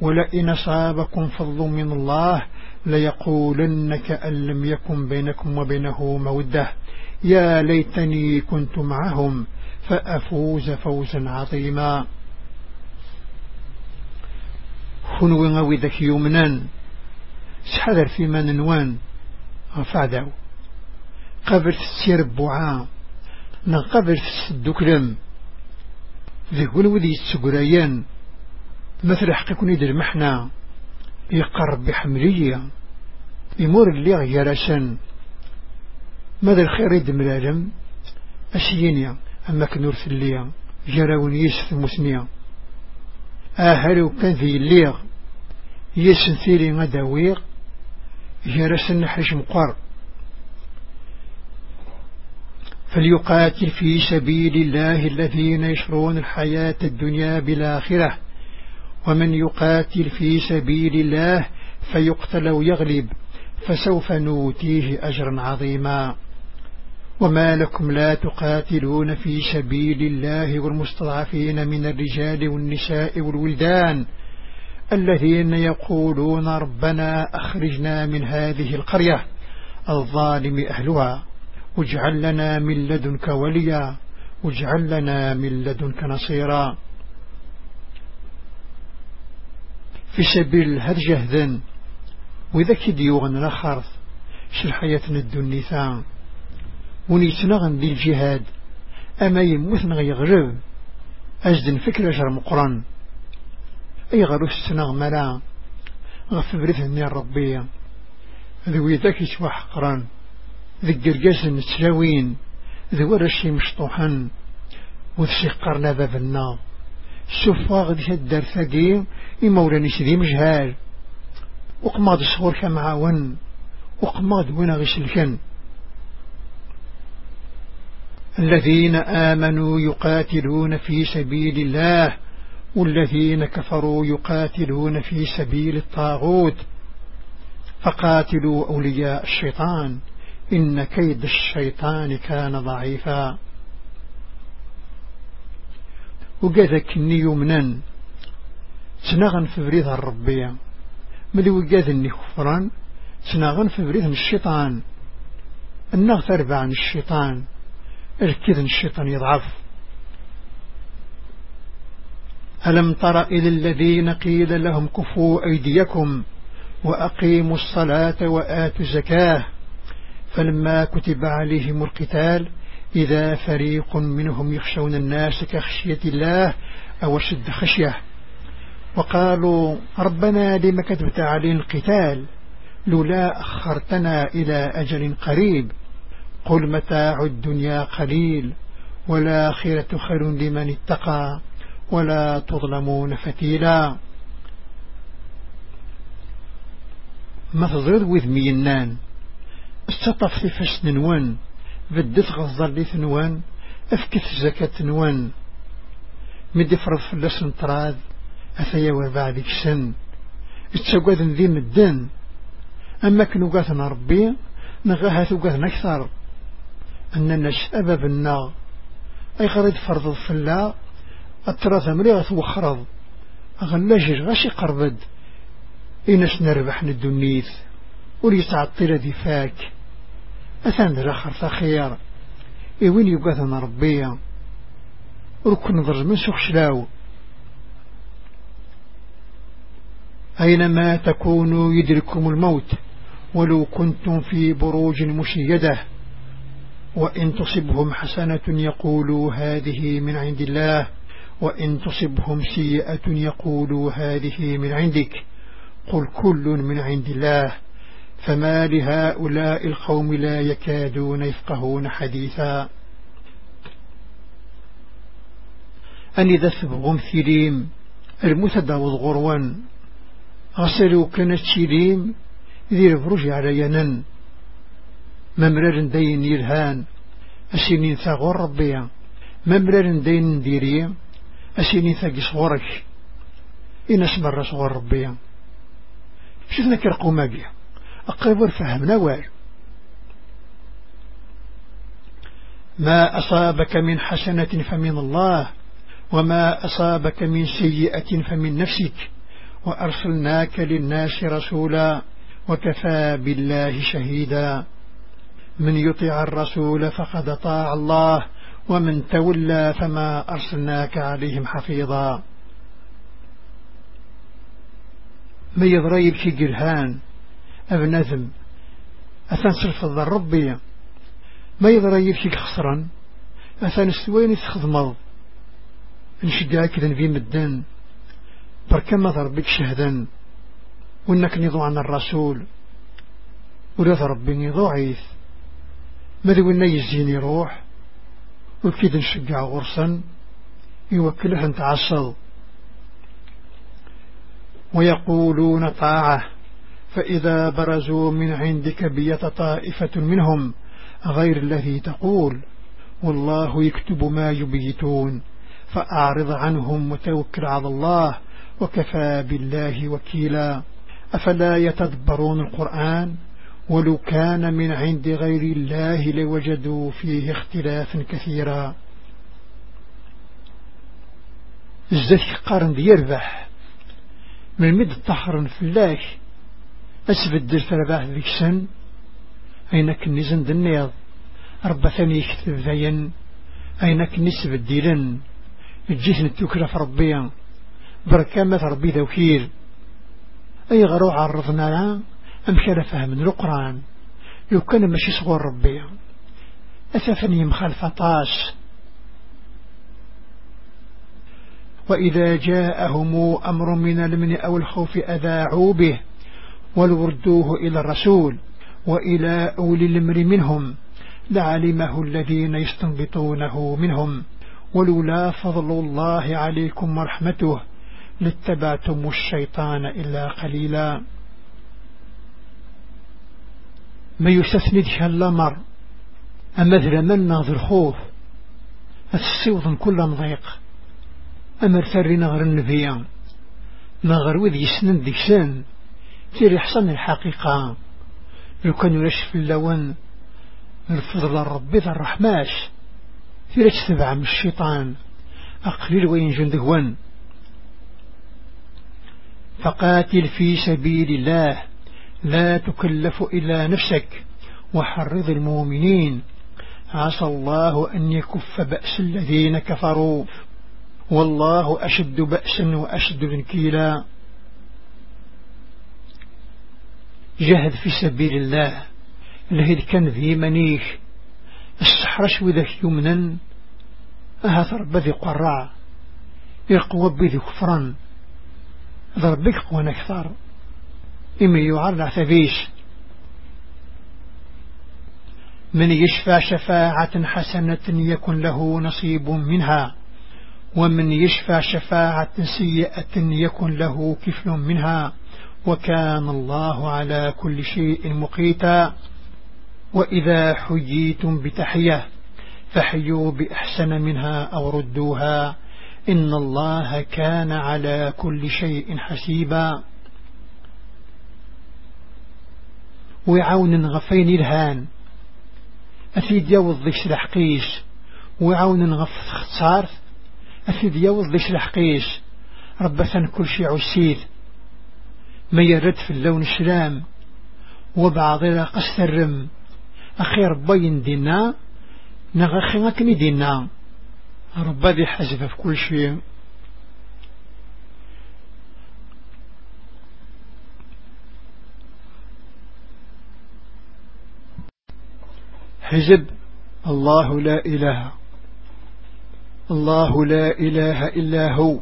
A: ولئن أصابكم فضل من الله ليقولن كأن لم يكن بينكم وبينه مودة يا ليتني كنت معهم فأفوز فوزا عظيما كونوا غاوي ذاك يومنان سحذر في من نوان غفعداو قبل في السير بوعا قبل في السدوكلم ذي قول وذي السقريان مثل حقكني دير محنا يقرب بحملية يمور اللي عشان ماذا الخير يدم العالم أشيينيا أما كنور في اللي جراون يسف مسنية آهل وكان في الليغ يسنثيري مدوير جرسن حشم قر فليقاتل في سبيل الله الذين يشرون الحياة الدنيا بالآخرة ومن يقاتل في سبيل الله فيقتل ويغلب فسوف نوتيه أجرا عظيما وما لكم لا تقاتلون في سبيل الله والمستضعفين من الرجال والنساء والولدان الذين يقولون ربنا أخرجنا من هذه القرية الظالم أهلها واجعل لنا من لدنك وليا واجعل لنا من لدنك نصيرا في سبيل هذا جهدا وإذا كديوغن شل حياتنا الدنيثان ونيتنغن دي الجهاد أما يموثن غيغرب أجدن فكرة جرم قران أي غروس سنغ ملا غف بريثني الربية ذوي ذاك يسوى حقرا ذي القرقاس نتلاوين ذي ورشي مشطوحا وذي قرنا باب النار سوفا غدي الدار ثقي إمولاني سيدي مجهال وقماد صغور كمعاون وقماد وين غيسلكن الذين آمنوا يقاتلون في سبيل الله والذين كفروا يقاتلون في سبيل الطاغوت فقاتلوا أولياء الشيطان إن كيد الشيطان كان ضعيفا وقذك نيومنا تناغن في بريد الربية ملي وقذني خفرا تناغن في بريد الشيطان النغ تربع عن الشيطان الكذن الشيطان يضعف ألم تر إلى الذين قيل لهم كفوا أيديكم وأقيموا الصلاة وآتوا الزكاة فلما كتب عليهم القتال إذا فريق منهم يخشون الناس كخشية الله أو شد خشية وقالوا ربنا لم كتبت علينا القتال لولا أخرتنا إلى أجل قريب قل متاع الدنيا قليل والآخرة خير لمن اتقى ولا تظلمون فتيلا وذ مينان استطف في فش نوان بدت غزر لي ثنوان افكث زكاة نوان مدفر فلس نطراد أثيا وبعدك سن اتساقاد ذي مدن أما كنو قاثنا ربي نغاها ثقاثنا أكثر أننا شأبا بالنار أي غريد فرض فلا التراث ملي وخرض غنجر غشي قربد إنس نربح ندنيث وليس عطيلة دفاك أثان ذا خرطة خيار إوين يقاثنا ربيا ركن نظر من سوخ شلاو أينما تكونوا يدركم الموت ولو كنتم في بروج مشيدة وإن تصبهم حسنة يقولوا هذه من عند الله وإن تصبهم سيئة يقولوا هذه من عندك قل كل من عند الله فما لهؤلاء القوم لا يكادون يفقهون حديثا أني ذثب ثريم المثدى والغروان غسلوا كانت شريم ذي البرج على ينن ممرر دين يرهان السنين ثغور ربيا ممرر دين ديريم أسيني ثقي صغرك إن أسمر صغور ربيا شفنا كرقو ماقيا أقبر فهم نوال ما أصابك من حسنة فمن الله وما أصابك من سيئة فمن نفسك وأرسلناك للناس رسولا وكفى بالله شهيدا من يطع الرسول فقد طاع الله ومن تولى فما أرسلناك عليهم حفيظا ما يضريب شي قرهان أبن أذم أثان الضر ربي ما يضريب شي خسرا أثان السوين يستخدمض نشجع كذا في مدن بركما ضربك شهدا وإنك نضوع عن الرسول ولا ضربني نضوعيث ماذا وإنه يزيني روح وكيد نشجع غرسا يوكلها انت تعصوا ويقولون طاعة فإذا برزوا من عندك بيت طائفة منهم غير الذي تقول والله يكتب ما يبيتون فأعرض عنهم وتوكل على الله وكفى بالله وكيلا أفلا يتدبرون القرآن؟ ولو كان من عند غير الله لوجدوا فيه اختلافا كثيرا الزكي قرن يربح من مد طحر فلاك أسبد الفرباح ذيك سن أينك نزن دنيض رب ثاني يكتب ذين أينك نسب ديلن الجيث نتوكل في ربي بركامة ربي ذوكير أي غرو عرضنا لها أمشي فهم من القرآن يمكن ماشي صغور ربي أسفني مخالفة طاس وإذا جاءهم أمر من المن أو الخوف أذاعوا به ولوردوه إلى الرسول وإلى أولي الأمر منهم لعلمه الذين يستنبطونه منهم ولولا فضل الله عليكم ورحمته لاتبعتم الشيطان إلا قليلا ما يستثند شلا مر أما ذل من ناظر خوف السيوط كل مضيق أما رثري نغر النبيان نغر وذ يسند ديكسان تيري حصن الحقيقة لو كان يشف اللون الفضل الرب ذا الرحماش تيري تتبع من الشيطان أقليل وين جندهون فقاتل في سبيل الله لا تكلف إلا نفسك وحرض المؤمنين عسى الله أن يكف بأس الذين كفروا والله أشد بأسا وأشد ذنكيلا جهد في سبيل الله لهذ كان ذي منيش السحرش وذاك يمنا أهثر بذي قرع يقوى بذي كفرا ضربك قوان أكثر إمي يعرض ثبيش من يشفى شفاعة حسنة يكن له نصيب منها ومن يشفى شفاعة سيئة يكن له كفل منها وكان الله على كل شيء مقيتا وإذا حييتم بتحية فحيوا بأحسن منها أو ردوها إن الله كان على كل شيء حسيبا وعون غفين الهان أفيد يوض ذيش لحقيش وعون غف خصار أفيد يوض ذيش لحقيش ربثا كل شي عسيد ما يرد في اللون الشلام وبعض إلى قصر الرم أخير بين دينا نغخي مكني دينا ربا ذي في كل شيء حجب الله لا إله الله لا إله إلا هو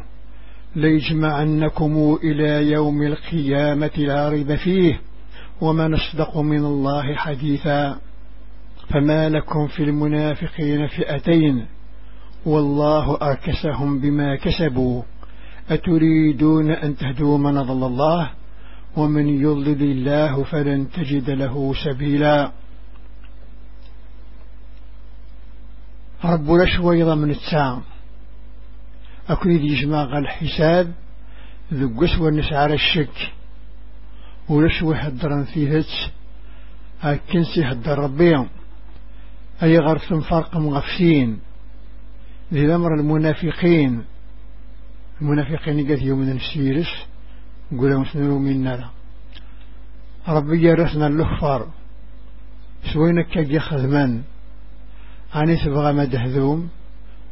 A: ليجمعنكم إلى يوم القيامة لا ريب فيه ومن اصدق من الله حديثا فما لكم في المنافقين فئتين والله أركسهم بما كسبوا أتريدون أن تهدوا من ظل الله ومن يضلل الله فلن تجد له سبيلا ربنا شويضة من التاع أكون يدي يجمع الحساب ذو قسوة نسعر الشك شوي حدرا فيه هكين سي هدر ربي أي غرث فرق مغفسين ذي الأمر المنافقين المنافقين قد يوم نفسيرس قولوا سنو مننا ربي يرثنا اللخفر سوينك كي من أنا سبغى مدهذوم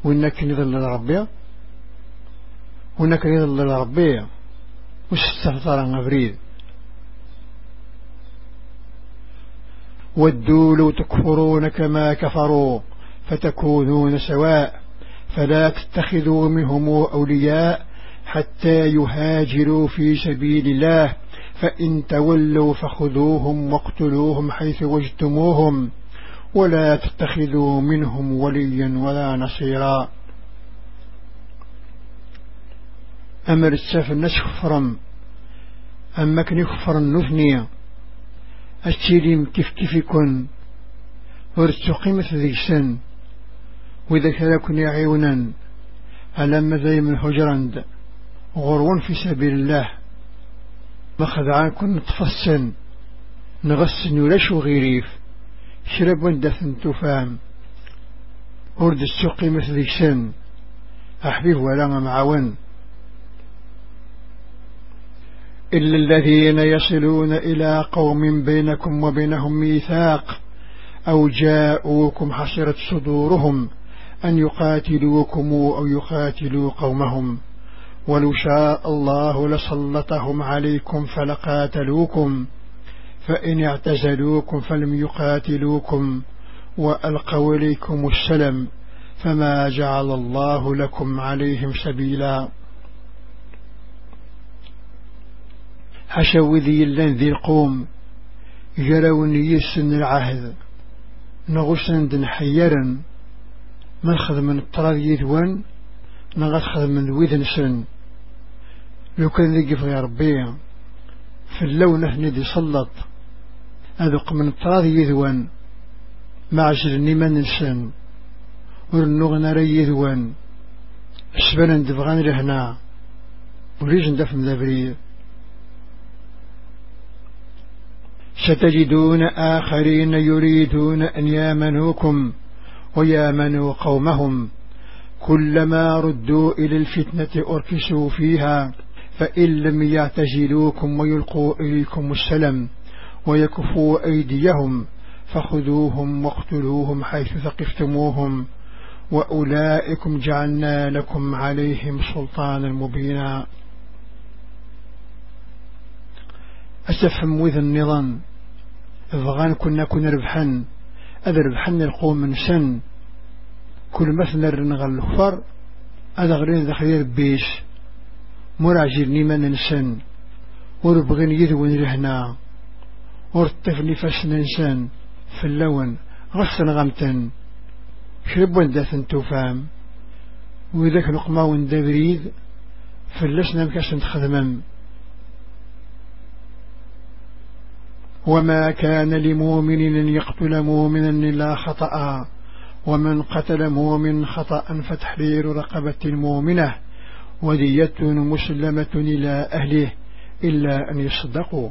A: وإنك نظل للربية وإنك نظل للربية وش استهطر غبريد ودوا لو تكفرون كما كفروا فتكونون سواء فلا تتخذوا منهم أولياء حتى يهاجروا في سبيل الله فإن تولوا فخذوهم واقتلوهم حيث وجدتموهم ولا تتخذوا منهم وليا ولا نصيرا أمر الناس خفرا أما خفرا نثنيا أستيريم كيف كيف قيمة ورسقيمة سن وإذا كذاكن عيونا ألم ذي من هجرند غرون في سبيل الله ما عنكم تفسن نغسن ولا شو غيريف شرب وندث تفام أرد السوق مثل سن أحبيب ولا معاون إلا الذين يصلون إلى قوم بينكم وبينهم ميثاق أو جاءوكم حصرت صدورهم أن يقاتلوكم أو يقاتلوا قومهم ولو شاء الله لسلطهم عليكم فلقاتلوكم فإن اعتزلوكم فلم يقاتلوكم وألقوا إليكم السلم فما جعل الله لكم عليهم سبيلا حشوذي ذي اللن ذي القوم جروني السن العهد نغسن دن حيرا من خدمن الطراد يدوان نغت من ويذن سن لو كان ذي يا ربي في اللون احنا ذي صلت أذق من الطراض يذوان ما عجلني من نسان ورنغنا ري يذوان السبان ندفغان لهنا وليس ندفن ذبري ستجدون آخرين يريدون أن يامنوكم ويامنوا قومهم كلما ردوا إلى الفتنة أركسوا فيها فإن لم يعتزلوكم ويلقوا إليكم السلم ويكفوا أيديهم فخذوهم واقتلوهم حيث ثقفتموهم وأولئكم جعلنا لكم عليهم سلطانا مبينا أسفهم وذا النظام أفغان كنا كنا ربحا أذا ربحا القوم من سن كل مثل رنغل الخفر أذا غرين ذخير بيش مراجر نيمان نسن وربغين يذوين رهنا ورطفني فسننسان في اللون غصن غمتن شرب ونداثن توفام وذاك لقما وندبريد فلسنا مكاش تخدمم وما كان لمؤمن أن يقتل مؤمنا إلا خطأ ومن قتل مؤمن خطأ فتحرير رقبة مؤمنة ودية مسلمة إلى أهله إلا أن يصدقوا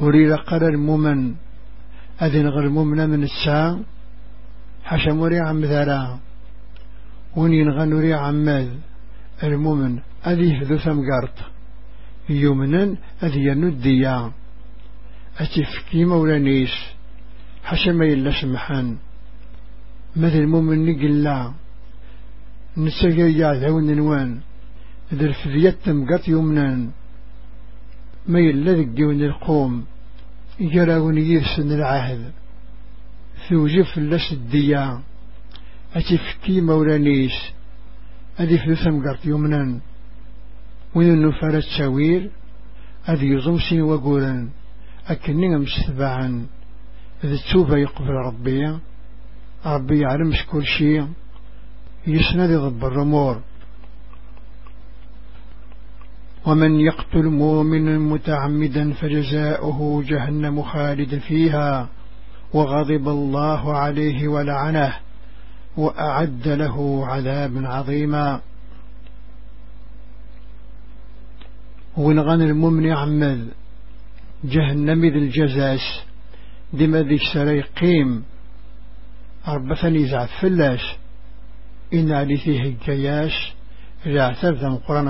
A: أريد قرى الممن أذن غير ممن من الساعة حشا مريعا عم ذرا ونين غنوري عماد الممن أذي هذو ثمقارت يمنا أذي ينديا أتفكي مولانيس ما يلا سمحان ماذا المؤمن نقلا نسجل يا ذعون نوان ذر فذيت تمقط يومنا ما يلا ذك ديون القوم يجرون يرسن العهد ثوجف لس الديا أتفكي مولانيس أذي في قرط يمنا وين نفر التساوير أذي يضمسن وقولا أكني مستبعا إذا التوبة يقبل ربي ربي يعلم كل شيء يسند يضبر الأمور ومن يقتل مؤمنا متعمدا فجزاؤه جهنم خالدا فيها وغضب الله عليه ولعنه وأعد له عذابا عظيما ونغن الممن عمد جهنم ذي الجزاس دم ذي السريقيم قيم أربثني زعف فلاش إن عليه الجياش إذا ذا القرآن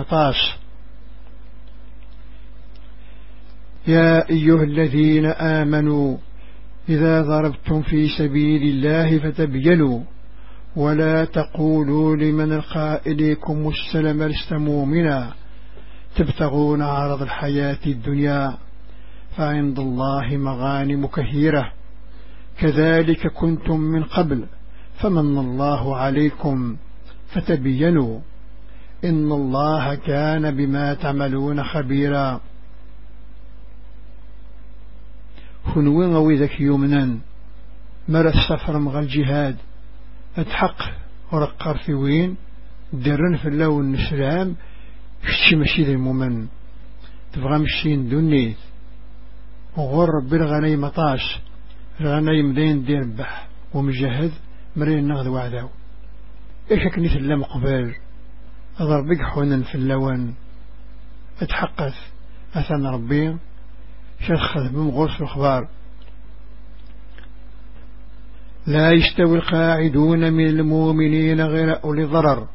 A: يا أيها الذين آمنوا إذا ضربتم في سبيل الله فتبينوا ولا تقولوا لمن القى إليكم السلم لست مؤمنا تبتغون عرض الحياة الدنيا فعند الله مغانم كثيرة كذلك كنتم من قبل فمن الله عليكم فتبينوا إن الله كان بما تعملون خبيراً كنوين غوي ذاك يمنا مالا السفر مغا الجهاد أتحق ورقر في وين درن في الله والنسلام كشي ماشي ذي ممن تبغى مشي ندونيت وغور ربي الغني مطاش الغني مدين دير بح ومجهد مرين نغذ وعداو إيش أكني في اللام قبال أضربك حونا في اللون أتحقث أثنى ربي شخص غرس الخبار لا يستوي القاعدون من المؤمنين غير أولي ضرر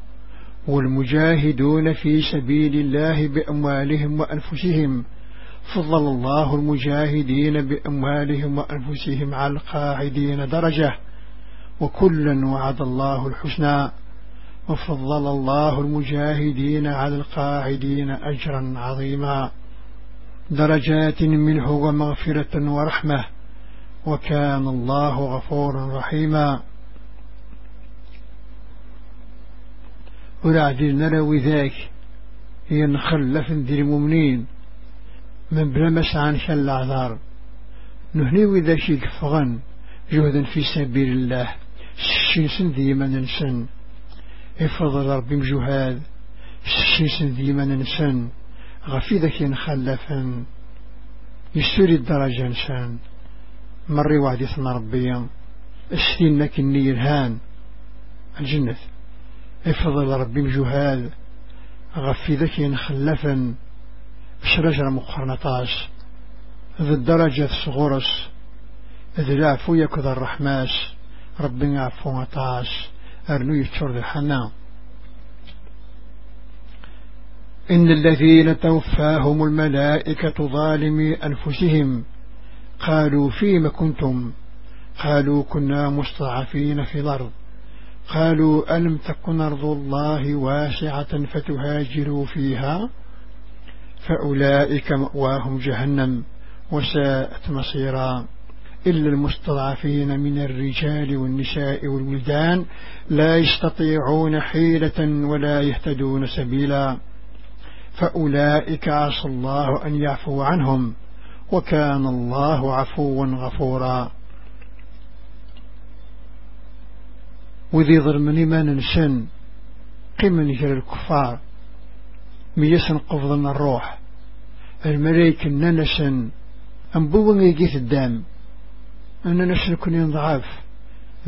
A: والمجاهدون في سبيل الله بأموالهم وأنفسهم فضل الله المجاهدين بأموالهم وأنفسهم على القاعدين درجة وكلا وعد الله الحسنى وفضل الله المجاهدين على القاعدين أجرا عظيما درجات منه ومغفرة ورحمة وكان الله غفورا رحيما ولعدل نروي ذاك ينخلف ذي المؤمنين من بلا عن شل العذار نهني وذا شي كفغن جهدا في سبيل الله ذي ديما نسن افضل ربي مجهاد ذي ديما نسن غفيدك خلفا يسوري الدرجة نشان مري وعدي ثنا ربي السين لك النير هان الجنة افضل ربي مجهال غفيدك خلفا شرجر مقرنطاش ذي الدرجة صغرس ذي العفو يكذ الرحماش ربي عفو مطاس أرنو يتشرد الحنام إن الذين توفاهم الملائكة ظالمي أنفسهم قالوا فيما كنتم قالوا كنا مستضعفين في الأرض قالوا ألم تكن أرض الله واسعة فتهاجروا فيها فأولئك مأواهم جهنم وساءت مصيرا إلا المستضعفين من الرجال والنساء والولدان لا يستطيعون حيلة ولا يهتدون سبيلا فأولئك عسى الله أن يعفو عنهم وكان الله عفوا غفورا وذي ظلمني ما ننسن قمن نجر الكفار ميسن قفضنا الروح الملايك ننسن أنبوغن يجيث الدم أننا نسن كنين ضعاف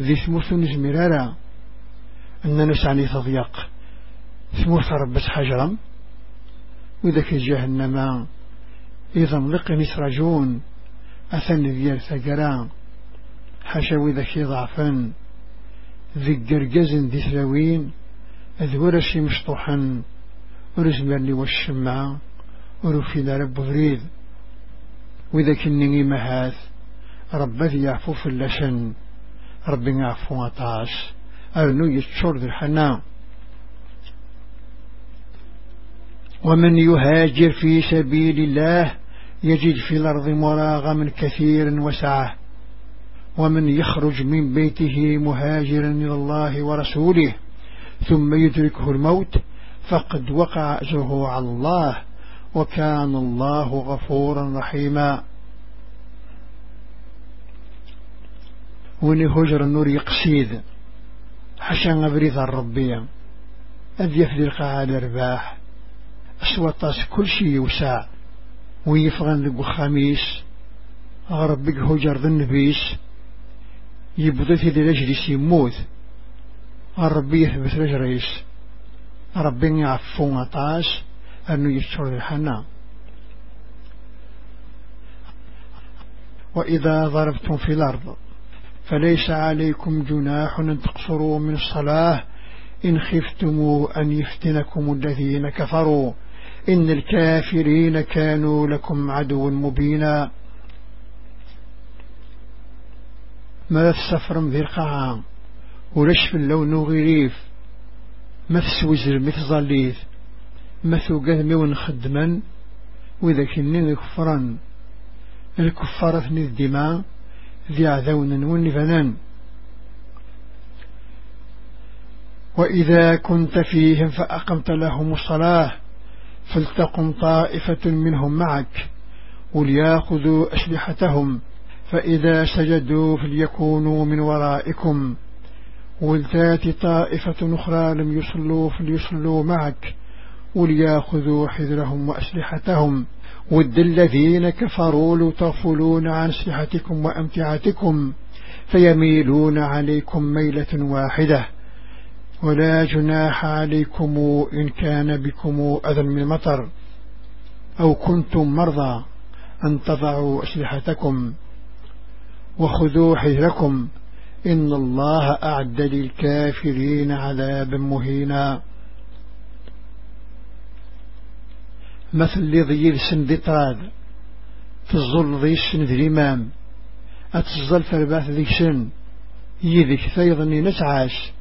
A: ذي ثموثن زمرارا أننا نسعني تضيق ثموث ربت حجرم وذاك جهنم إذا لقم يسرجون أثن ذيال ثقران حاشا وذاك ضعفا ذي قرقز ذي ثلوين أذور شي مشطوحا ورزمر لي والشمعة ورفينا رب غريد وذاك النيني مهاث ربي يعفو في اللشن ربي يعفو عطاش أرنو يتشور ذي الحنان ومن يهاجر في سبيل الله يجد في الأرض مراغما كثيرا وسعة ومن يخرج من بيته مهاجرا إلى الله ورسوله ثم يدركه الموت فقد وقع أجره على الله وكان الله غفورا رحيما وني هجر النور يقصيد حشان أبريد الربية أذ يفدر قاعد رباح أسوطاس كل شيء يوسع ويفغن لقو خميس أغربك هجر ذنبيس النبيس في للجلس يموت ربي يثبت رجريس ربي يعفو مطاس أنه يشتر الحنا وإذا ضربتم في الأرض فليس عليكم جناح أن تقصروا من الصلاة إن خفتم أن يفتنكم الذين كفروا إن الكافرين كانوا لكم عدو مبينا ما في السفر مذير القعام ولش في اللون غريف ما في سوزر ما في ما في قذم ونخدما وإذا كنين كفرا الكفار ثني الدماء ذي عذونا ونفنان وإذا كنت فيهم فأقمت لهم الصلاة فلتقم طائفة منهم معك ولياخذوا أسلحتهم فإذا سجدوا فليكونوا من ورائكم ولتات طائفة أخرى لم يصلوا فليصلوا معك ولياخذوا حذرهم وأسلحتهم ود الذين كفروا لتغفلون عن أسلحتكم وأمتعتكم فيميلون عليكم ميلة واحدة ولا جناح عليكم إن كان بكم أذى من المطر أو كنتم مرضى أن تضعوا أسلحتكم وخذوا حذركم إن الله أعد للكافرين عذابا مهينا مثل لضي لسن ذي طراد تزل ضي سن ذي الإمام أتزل فرباث ذي سن يذك ثيضني نسعاش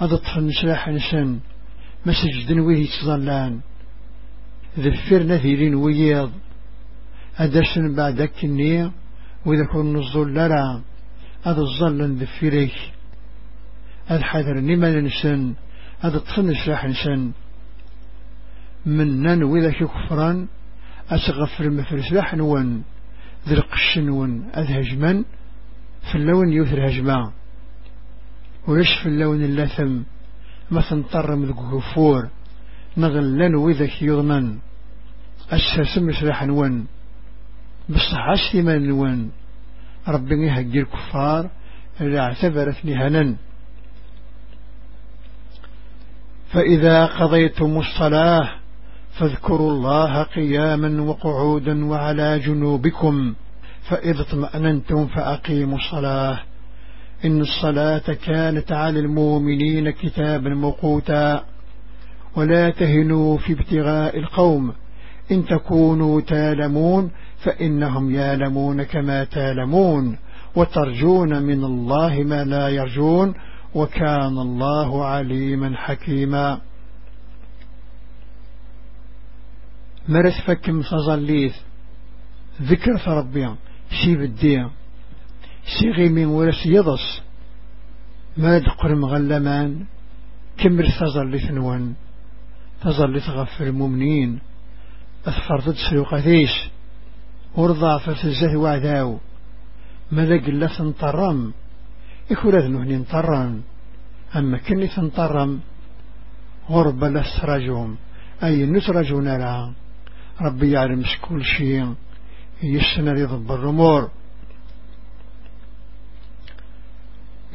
A: أضطح المسلاح نسان مسجد نويه تظلان ذفرنا نذيرين وياض أدرسن بعد النية وإذا كن لرا أذ الظل ذفريك أذ حذر نما نسان أذ طفن سلاح نسان منن وإذا كفران أتغفر مثل سلاح نوان ذرق الشنون أذ هجما في اللون يوثر هجما ويشفي اللون اللثم مثل طرم الكفور نغلن وذك يغنن أساسم سلاح نون بصح سيمان نون ربي يهجر الكفار اللي اعتبرت نهنا فإذا قضيتم الصلاة فاذكروا الله قياما وقعودا وعلى جنوبكم فإذا اطمأننتم فأقيموا الصلاة إن الصلاة كانت على المؤمنين كتابا موقوتا ولا تهنوا في ابتغاء القوم إن تكونوا تالمون فإنهم يالمون كما تالمون وترجون من الله ما لا يرجون وكان الله عليما حكيما مرس فكم فظليث ذكر فربيا شي بديه سيغيمي ورس يضس ما دقر مغلمان كمل تظل ثنوان تظل تغفر المؤمنين أثفر تسلق قديش ورضع فرسزه وعداو ماذا قلت تنطرم إكولا ذنهني انطرم أما كني تنطرم غرب لسرجهم أي نسرجون لها ربي يعلم كل شيء يسنى لضب الرمور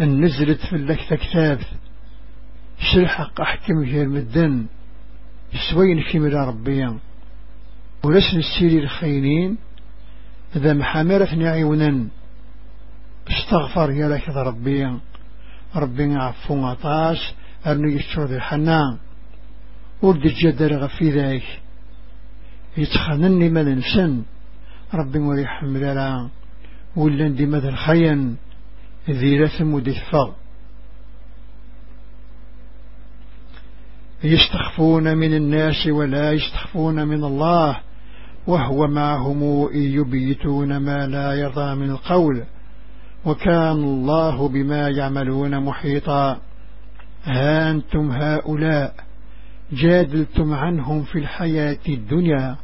A: أن نزلت في اللك تكتاب شلحق أحكم في المدن يسوين في ملا ربيا ولسن السيري الخينين إذا محامرة نعيونا استغفر يا لك ربيا ربي عفو عطاس أرني يشعر ذي الحنان ولد الجدر غفي ذاك يتخنني من الإنسان ربي ولي حمل ولا ندي ماذا الخيان ذي رسم دفا يستخفون من الناس ولا يستخفون من الله وهو معهم إن يبيتون ما لا يرضى من القول وكان الله بما يعملون محيطا ها أنتم هؤلاء جادلتم عنهم في الحياة الدنيا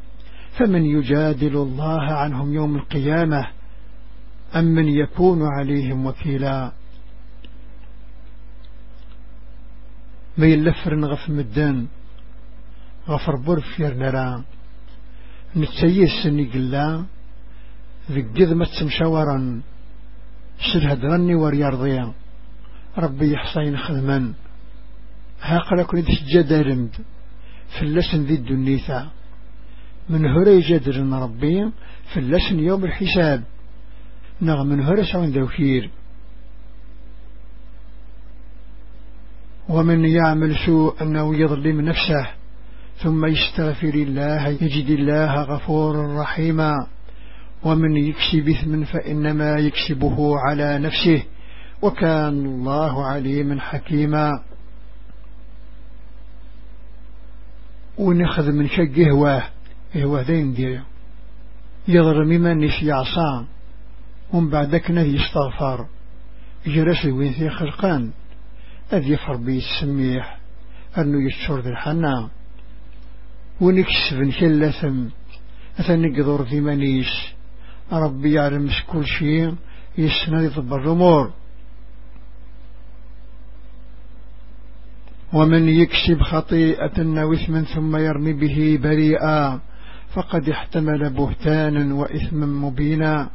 A: فمن يجادل الله عنهم يوم القيامة أمن يكون عليهم وكيلا ما يلفرن غف مدن غفر برفير نرى نتسيس نقلا ذي قذمة مشاورا سل هدرني وريارضيا ربي يحصين خدما هاقل ذي سجد رمد اللسن ذي الدنيثة من هري جدر ربي في اللسن يوم الحساب نغم هرس عن دوكير ومن يعمل سوء أنه يظلم نفسه ثم يستغفر الله يجد الله غفورا رحيما ومن يكسب إثما فإنما يكسبه على نفسه وكان الله عليما حكيما ونخذ من شق هواه هواه ذين ديره يضرم من نسي عصام ومن بعد كنا يستغفر جرس وين في خلقان أذ يفر بي السميح أنه يتشور ذي الحنان ونكسب لثم اثني قدر في منيس ربي يعلم كل شيء يسنى يطبر الأمور ومن يكسب خطيئة وإثما ثم يرمي به بريئا فقد احتمل بهتانا وإثما مبينا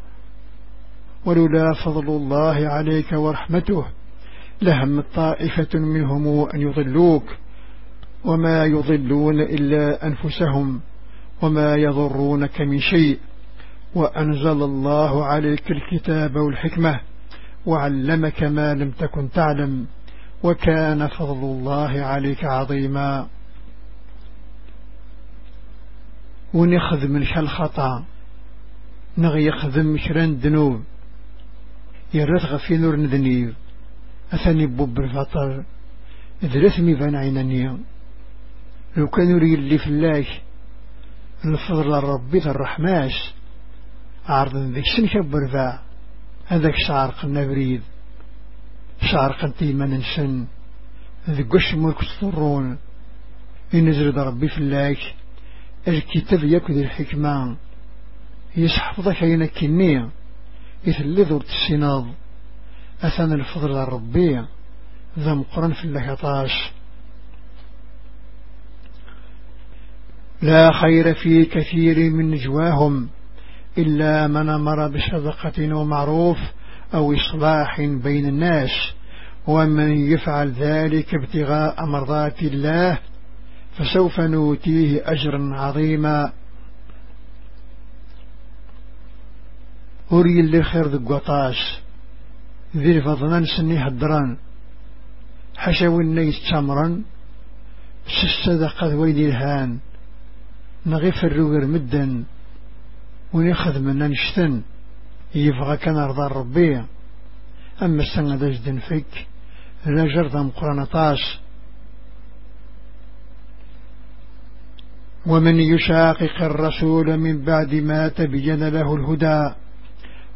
A: ولولا فضل الله عليك ورحمته لهم طائفة منهم أن يضلوك وما يضلون إلا أنفسهم وما يضرونك من شيء وأنزل الله عليك الكتاب والحكمة وعلمك ما لم تكن تعلم وكان فضل الله عليك عظيما ونخذ من الخطأ خطأ نغي يخذ دنوب يرث غفي نور ندني أثني بوب الفطر ادرثمي فان عيناني لو كان يري اللي فلاش الفضل ربي الرحماش عرض ذيك سنك برفاع هذاك شعر قلنا بريد شعر قنتي ما ننسن ذيك وش ملك تضرون ينزل ربي فلاك الكتاب ياكد الحكمة يسحفظك عينك النية مثل ذرت ورتسيناض أثنى الفضل الربية ذا مقرن في اللهطاش لا خير في كثير من نجواهم إلا من مر بصدقة ومعروف أو إصلاح بين الناس ومن يفعل ذلك ابتغاء مرضات الله فسوف نوتيه أجرا عظيما أوري اللي خير ذي قطاش ذي الفضنان سني هدران حشاو النيس تمرا سستدق ذويدي الهان نغيف الروغر مدا ونخذ من نشتن يفغى كان رضا الربية أما السنة دجد فيك لا جرد قرآن طاس ومن يشاقق الرسول من بعد ما تبين له الهدى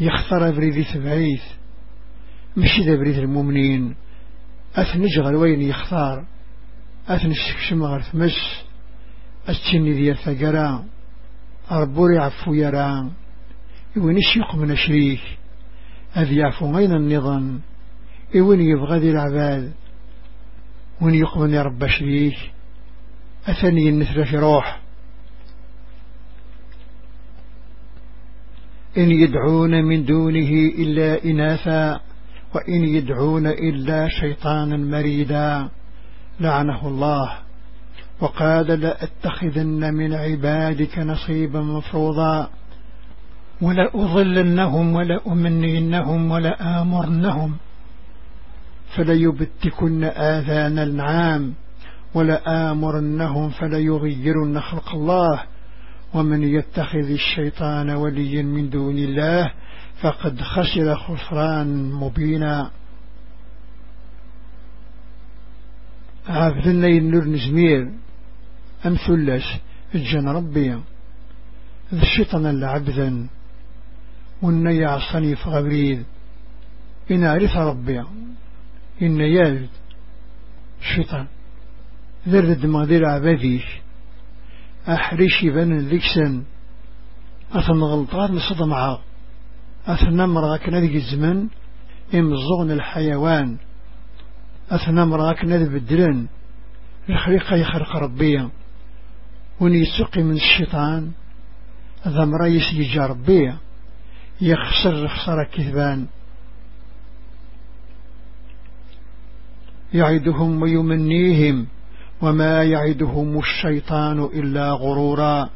A: يخسر بريد سبعيث مش ذا بريد المؤمنين أثنج غلوين وين يختار أثنج شكشم غير ثمش أتشني ديال الثقران أربوري عفو يران إوين الشيق من شريك أذي يعفو غين النظام إوين يبغى ذي العباد وين يقبني رب شريك أثني النثر في روح إن يدعون من دونه إلا إناثا وإن يدعون إلا شيطانا مريدا لعنه الله وقال لأتخذن من عبادك نصيبا مفروضا ولأضلنهم ولأمنينهم ولآمرنهم فليبتكن آذان النعام ولآمرنهم فليغيرن خلق الله ومن يتخذ الشيطان وليا من دون الله فقد خسر خسران مبينا عابدنا ينور نزمير أمثلش الجن ربي ذا الشيطان العبذا وإن يعصني فغبريد إن أعرف ربي إن يالد الشيطان ذرد مغدير عباديش أحريش بن ذكسن أثنى غلطات نصد معه أثنى مراك نذي الزمن إمزغن الحيوان أثنى مراك نذي بدلن الخريقة يخرق ربيا ونيسقي من الشيطان ذا مرايس يجا ربيا يخسر خسر كذبان يعدهم ويمنيهم وما يعدهم الشيطان إلا غرورا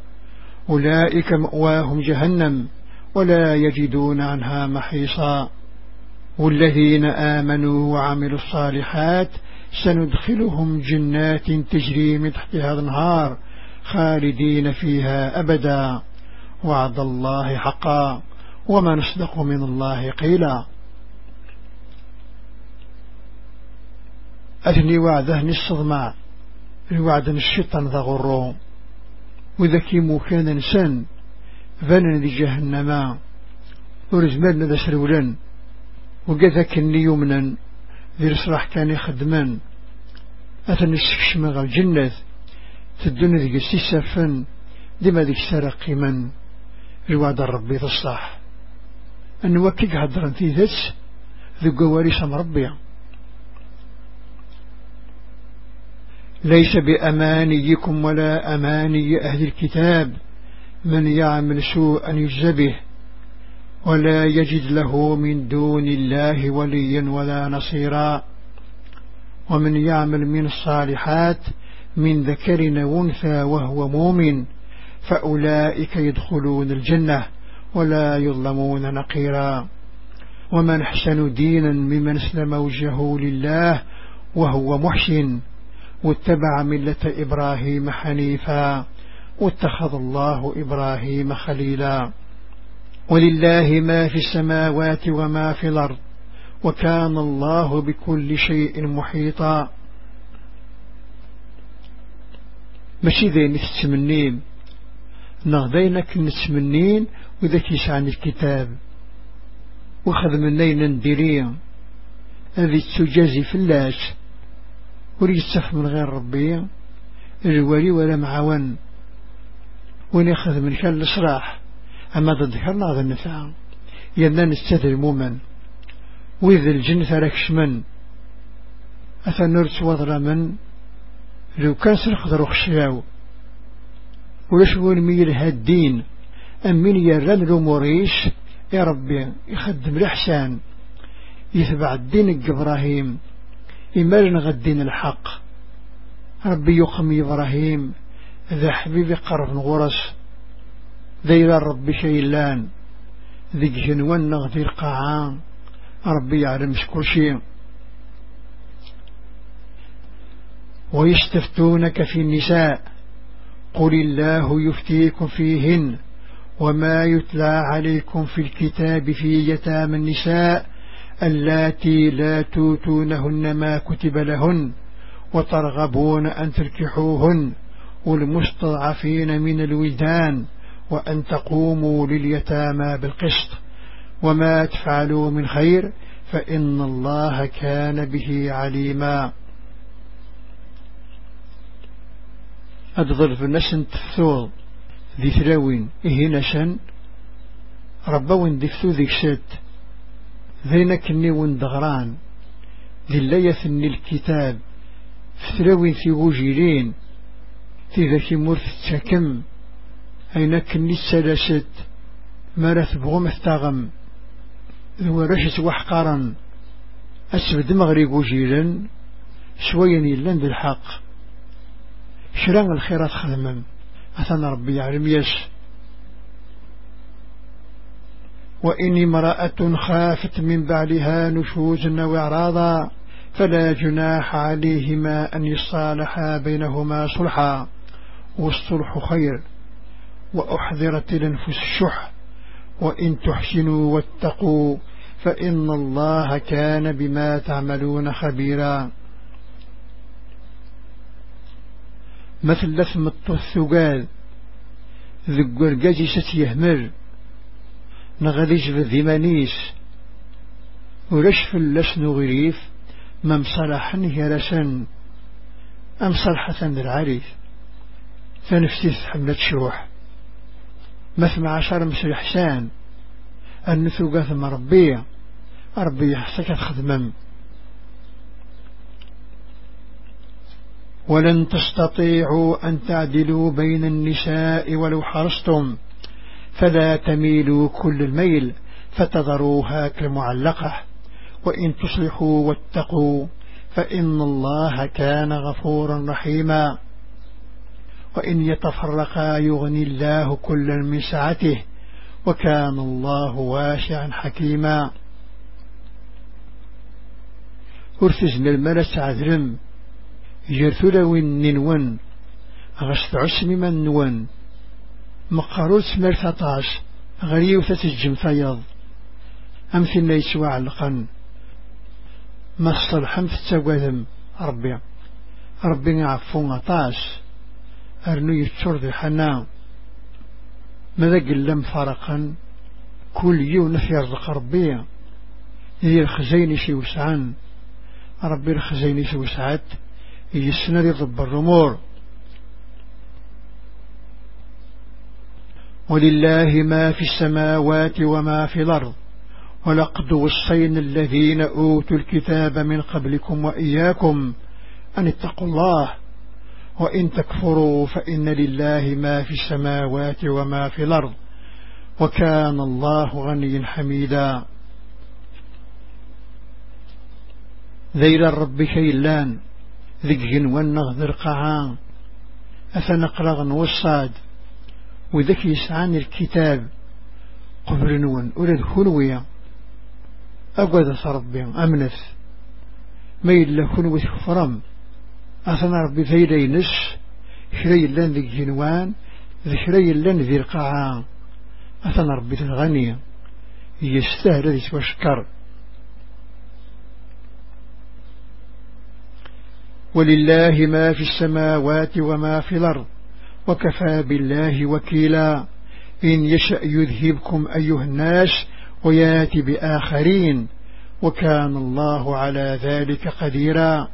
A: أولئك مأواهم جهنم ولا يجدون عنها محيصا والذين آمنوا وعملوا الصالحات سندخلهم جنات تجري من تحتها الانهار خالدين فيها أبدا وعد الله حقا وما نصدق من الله قيلا أثني وعده الصدمات الوعد الشيطان ذا غرو كيمو كان انسان فانا ذي جهنما ورزمان ذا سرولا كني يمنا ذي الصراح كان يخدمان أثنى السكشم غا الجنة تدون ذي السيسفن ديما ذيك سارة قيما الوعد الربي ذا الصح انو وكيك هدران في ذات ذي قواريس ربي ليس بأمانيكم ولا أماني أهل الكتاب من يعمل سوءا يجزبه ولا يجد له من دون الله وليا ولا نصيرا ومن يعمل من الصالحات من ذكر وانثى وهو مؤمن فأولئك يدخلون الجنة ولا يظلمون نقيرا ومن احسن دينا ممن اسلم وجهه لله وهو محسن واتبع ملة إبراهيم حنيفا واتخذ الله إبراهيم خليلا ولله ما في السماوات وما في الأرض وكان الله بكل شيء محيطا ماشي ذين نستمنين نهضينك نتسمنين وإذا كيسعن الكتاب وخذ منين نديرين هذه تجازي فلاش ولي يستحب من غير ربي الولي ولا معاون وناخذ من شان الإصلاح أما ضد هرنا هذا النفع يدنا نستهد المؤمن وإذا الجن تركش من أثنر توضر من لو كان سنخضر خشياو ولاش بون الدين أم من يرن لموريش يا ربي يخدم الإحسان يتبع الدين إبراهيم إمارن غدين الحق ربي يخمي إبراهيم ذا حبيبي قرب غرس ذيلا ربي شيلان ذيك جنوان نغذي القاعان ربي يعلم شكل شيء ويستفتونك في النساء قل الله يفتيكم فيهن وما يتلى عليكم في الكتاب في يتام النساء اللاتي لا توتونهن ما كتب لهن وترغبون أن تركحوهن والمستضعفين من الولدان وأن تقوموا لليتامى بالقسط وما تفعلوا من خير فإن الله كان به عليما أدظل في نشن تفثوض ذي إهي نشن ربوين دفتو ذي ثلوين ذينك كني وندغران لله ثني الكتاب فتلوي في وجيرين في ذاك مرث تشكم أين كني السلاشت مرث بغم الثغم ذو رشس وحقارا أسبد مغرب وجيرا شويا يلان بالحق شران الخيرات خدمم أثنى ربي يعلم يس وإن امرأة خافت من بعدها نشوزا وإعراضا فلا جناح عليهما أن يصالحا بينهما صلحا والصلح خير وأحذرت الأنفس الشح وإن تحسنوا واتقوا فإن الله كان بما تعملون خبيرا مثل الطث الثقال ذقر قجسة يهمر نغادي يجبد ديمانيس ولاش فلاش نغريف مم صلاحا هرسا أم صلحة العريف فنفتيث حملة شروح مثم عشر الحسان حسان النثوقة ثم ربيع ربي حسكا خدمم ولن تستطيعوا أن تعدلوا بين النساء ولو حرصتم فلا تميلوا كل الميل فتذروها كالمعلقة وإن تصلحوا واتقوا فإن الله كان غفورا رحيما وإن يتفرقا يغني الله كل من سعته وكان الله واسعا حكيما أرثز من الملس عذرم جرثلو الننون أغسط عسن من نون مقاروس سمر طاش غريو فتجم فيض أمثل ما يسوى علقا ما الصلحم ربي ربي نعفو مطاش أرنو يتشور ذي حنا ماذا لم فرقا كل يوم في يرزق ربي إذي الخزيني شي وسعان ربي الخزيني شي وسعات يسنى ذي ضب الرمور ولله ما في السماوات وما في الأرض ولقد وصينا الذين أوتوا الكتاب من قبلكم وإياكم أن اتقوا الله وإن تكفروا فإن لله ما في السماوات وما في الأرض وكان الله غنيا حميدا ذيل الرب شيلان ذي جنوان نغذر قعان أثنقلغ نوصاد وذاك يسعان الكتاب قبل نون أولاد خنوية أقعد ربي أمنث ما إلا خنوة خفرم أصنع ربي ثيدا ينس شري لن ذي جنوان ذي شري لن ذي القاعة أصنع ربي الغني يستهل ذي سوشكر ولله ما في السماوات وما في الأرض وكفى بالله وكيلا إن يشأ يذهبكم أيها الناس وياتي بآخرين وكان الله على ذلك قديرا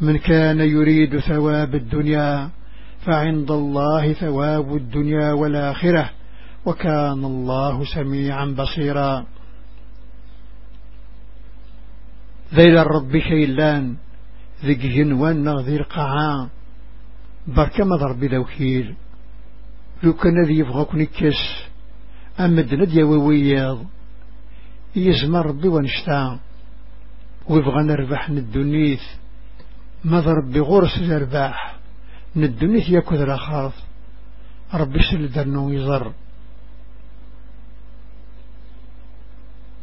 A: من كان يريد ثواب الدنيا فعند الله ثواب الدنيا والآخرة وكان الله سميعا بصيرا ذيل الرب شيلان ذي جنوان ذي القعام بركة مضر بذوكيل لو كان ذي يبغى كون أما الدند يوويض يزمر ربي ونشتا ويبغى نربح ندنيث مضر بغرس الأرباح ندنيث يكذ الأخاف ربي سلدر نو يزر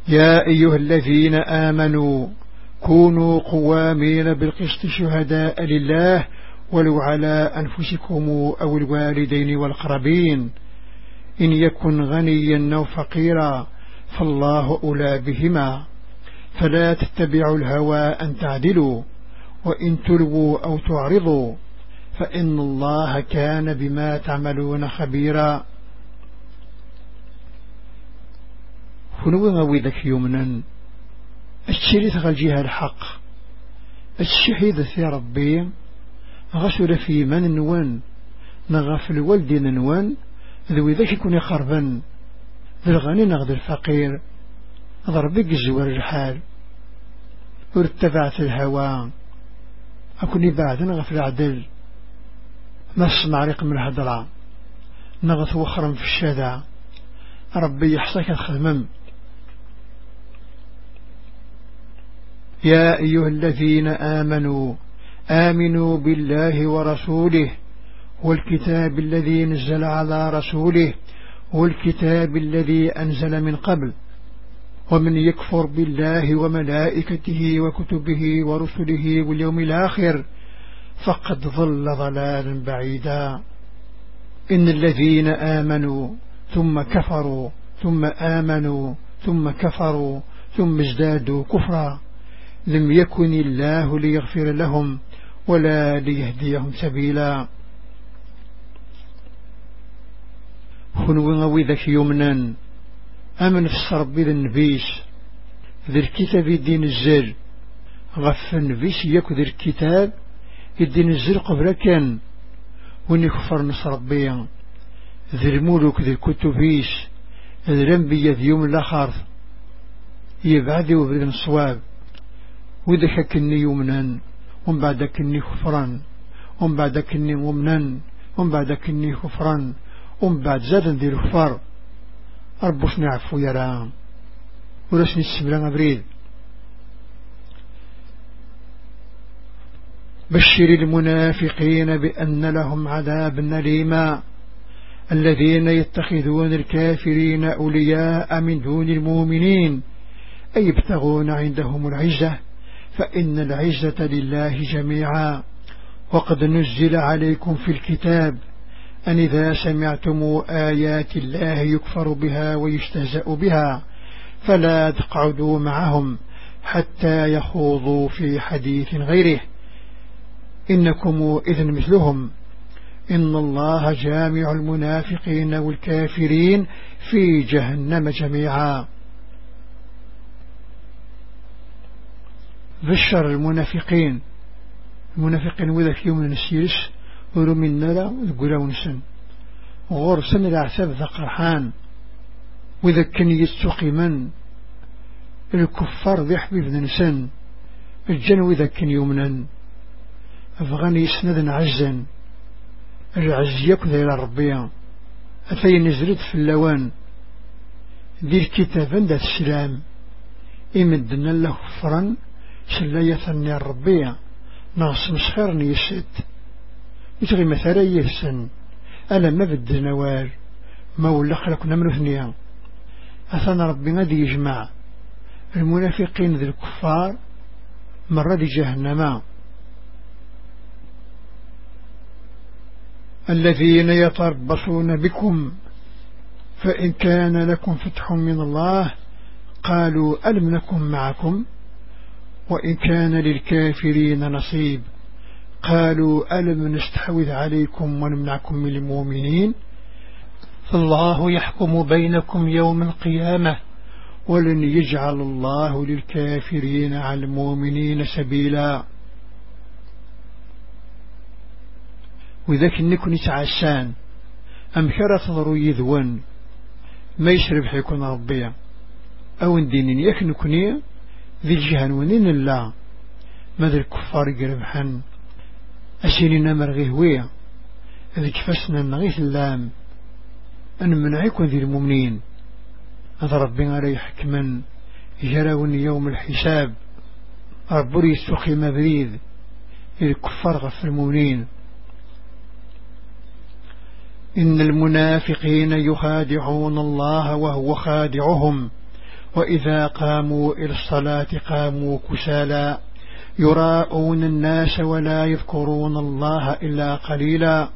A: يا أيها الذين آمنوا كونوا قوامين بالقسط شهداء لله ولو على أنفسكم أو الوالدين والقربين إن يكن غنيا أو فقيرا فالله أولى بهما فلا تتبعوا الهوى أن تعدلوا وإن تلووا أو تعرضوا فإن الله كان بما تعملون خبيرا كنوا ويدك يمنا الشريث غالجيها الحق الشهيدة في ربي غسل في من نوان نغفل والد نوان ذوي ذاك يكون خربا ذو الغني نغذ الفقير ضربك الزوار الحال ارتفعت الهوى أكون بعد نغفل عدل نص السمع ريق من الهدرة نغث وخرا في الشذا ربي يحصيك الخمم يا أيها الذين آمنوا آمنوا بالله ورسوله والكتاب الذي نزل على رسوله والكتاب الذي أنزل من قبل ومن يكفر بالله وملائكته وكتبه ورسله واليوم الآخر فقد ضل ضلالا بعيدا إن الذين آمنوا ثم كفروا ثم آمنوا ثم كفروا ثم ازدادوا كفرا لم يكن الله ليغفر لهم ولا ليهديهم سبيلا خنوين غوي ذاك يمنا أمن في الصرب ذا النبيس ذا الكتاب الدين الزر غف النبيس ياك ذا الكتاب الدين الزر قبل كان وني كفر نصر ربي ذا الملوك ذا الكتبيس ذا الأنبياء ذا يوم الآخر يبعد وبرد الصواب وذا حكني يمنا ومن بعد كني خفرا ومن بعد كني مؤمنا ومن بعد كني خفرا ومن بعد زاد ندير الكفار ربوش نعفو يرا ورسني السبلان أبريل بشر المنافقين بأن لهم عذابا نليما الذين يتخذون الكافرين أولياء من دون المؤمنين أي يبتغون عندهم العزة فإن العزة لله جميعا وقد نزل عليكم في الكتاب أن إذا سمعتم آيات الله يكفر بها ويستهزأ بها فلا تقعدوا معهم حتى يخوضوا في حديث غيره إنكم إذن مثلهم إن الله جامع المنافقين والكافرين في جهنم جميعا بشر المنافقين المنافقين وذا في يوم نسيرس ورمين نلا القلاون سن غور سن العساب ذا قرحان وذا كان يستقي من الكفار ذي حبيب نسن الجن وذا كان يومنا أفغاني يسند عزا العز يكذ إلى ربيا أتي نزلت في اللوان ذي الكتاب ذا السلام إمدنا له فرن سلاية ثني ربية ناس مسخر نيسد يتغي مثلا يهسن ألا ما بد نوال ما ولا خلقنا من ثنيا أثنى ربي دي يجمع المنافقين ذي الكفار مرة دي جهنم الذين يتربصون بكم فإن كان لكم فتح من الله قالوا ألم نكن معكم وإن كان للكافرين نصيب قالوا ألم نستحوذ عليكم ونمنعكم من المؤمنين فالله يحكم بينكم يوم القيامة ولن يجعل الله للكافرين على المؤمنين سبيلا وذاك نكون تعسان أم كرا تضرو يذوان ما يشرب حيكون ربيا أو ندينين يكن كنيه ذي الجهن ونين الله ماذا الكفار قربحا أسينينا مرغيه هوية ذي كفاسنا نغيث اللام أن منعيكم ذي المؤمنين هذا ربنا لي حكما يجرون يوم الحساب أربري يسوقي مبريد الكفار غف المؤمنين إن المنافقين يخادعون الله وهو خادعهم وإذا قاموا إلى الصلاة قاموا كسالا يراءون الناس ولا يذكرون الله إلا قليلا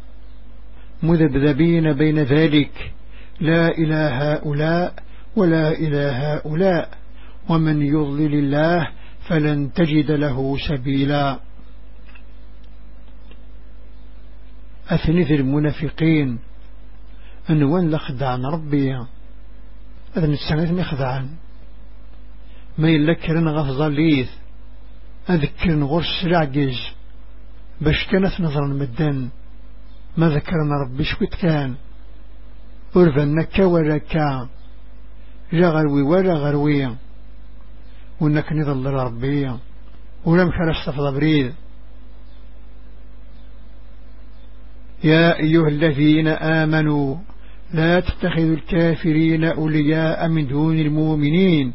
A: مذبذبين بين ذلك لا إلى هؤلاء ولا إلى هؤلاء ومن يضلل الله فلن تجد له سبيلا أثنث المنافقين أنوان لخدعن ربي أذن السنة مخدعن ما يلكرن كرن أذكرن غرس العجز باش كانت نظر المدن ما ذكرنا ربي شكت كان ورفنا كا كا لا غروي ولا غروي وانك نظل ربي ولم مكرش تفضى بريد يا أيها الذين آمنوا لا تتخذوا الكافرين أولياء من دون المؤمنين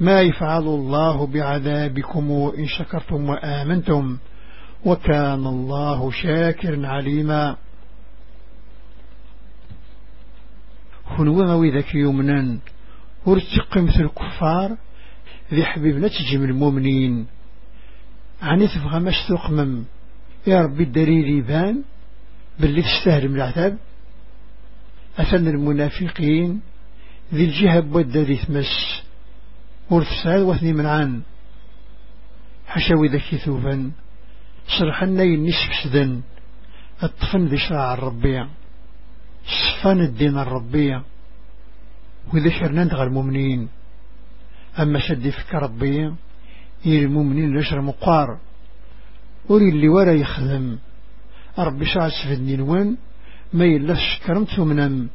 A: ما يفعل الله بعذابكم إن شكرتم وآمنتم وكان الله شاكر عليما هنوما وذاك يمنا ورتق مثل الكفار ذي حبيب تجي من المؤمنين عن تبغى ماش تقمم يا ربي الدليل يبان باللي تستهل من العذاب أثنى المنافقين ذي الجهة بودة ذي ورفساد وثني من عن حشوي ذكي ثوفا صرحنا نسف سدن الطفن ذي شراع الربيع صفان الدين الربيع وذي شرنا ندغى المؤمنين أما شد فك ربي المؤمنين لشر مقار أري اللي ورا يخدم ربي شعر سفدني نوان ما يلا شكرم ثمنم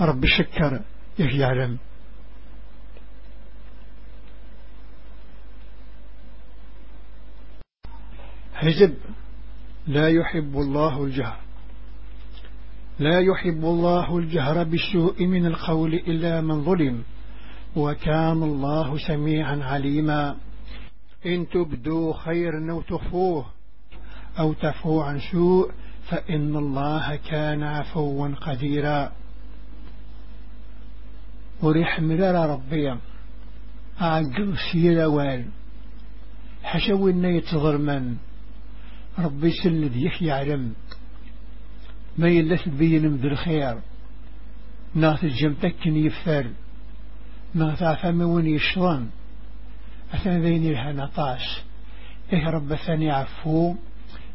A: ربي شكر يعلم حزب لا يحب الله الجهر لا يحب الله الجهر بالسوء من القول إلا من ظلم وكان الله سميعا عليما إن تبدو خيرا أو تخفوه أو تفو عن سوء فإن الله كان عفوا قديرا ورحمل ربي أعقل سيلا وال حشو النيت يتظرمن ربي سند يحيى علم ما يلس بين مد الخير ناث الجمتكن يفر ناث عفام وين يشلن أثنى ذين الهنطاش إيه رب ثاني عفو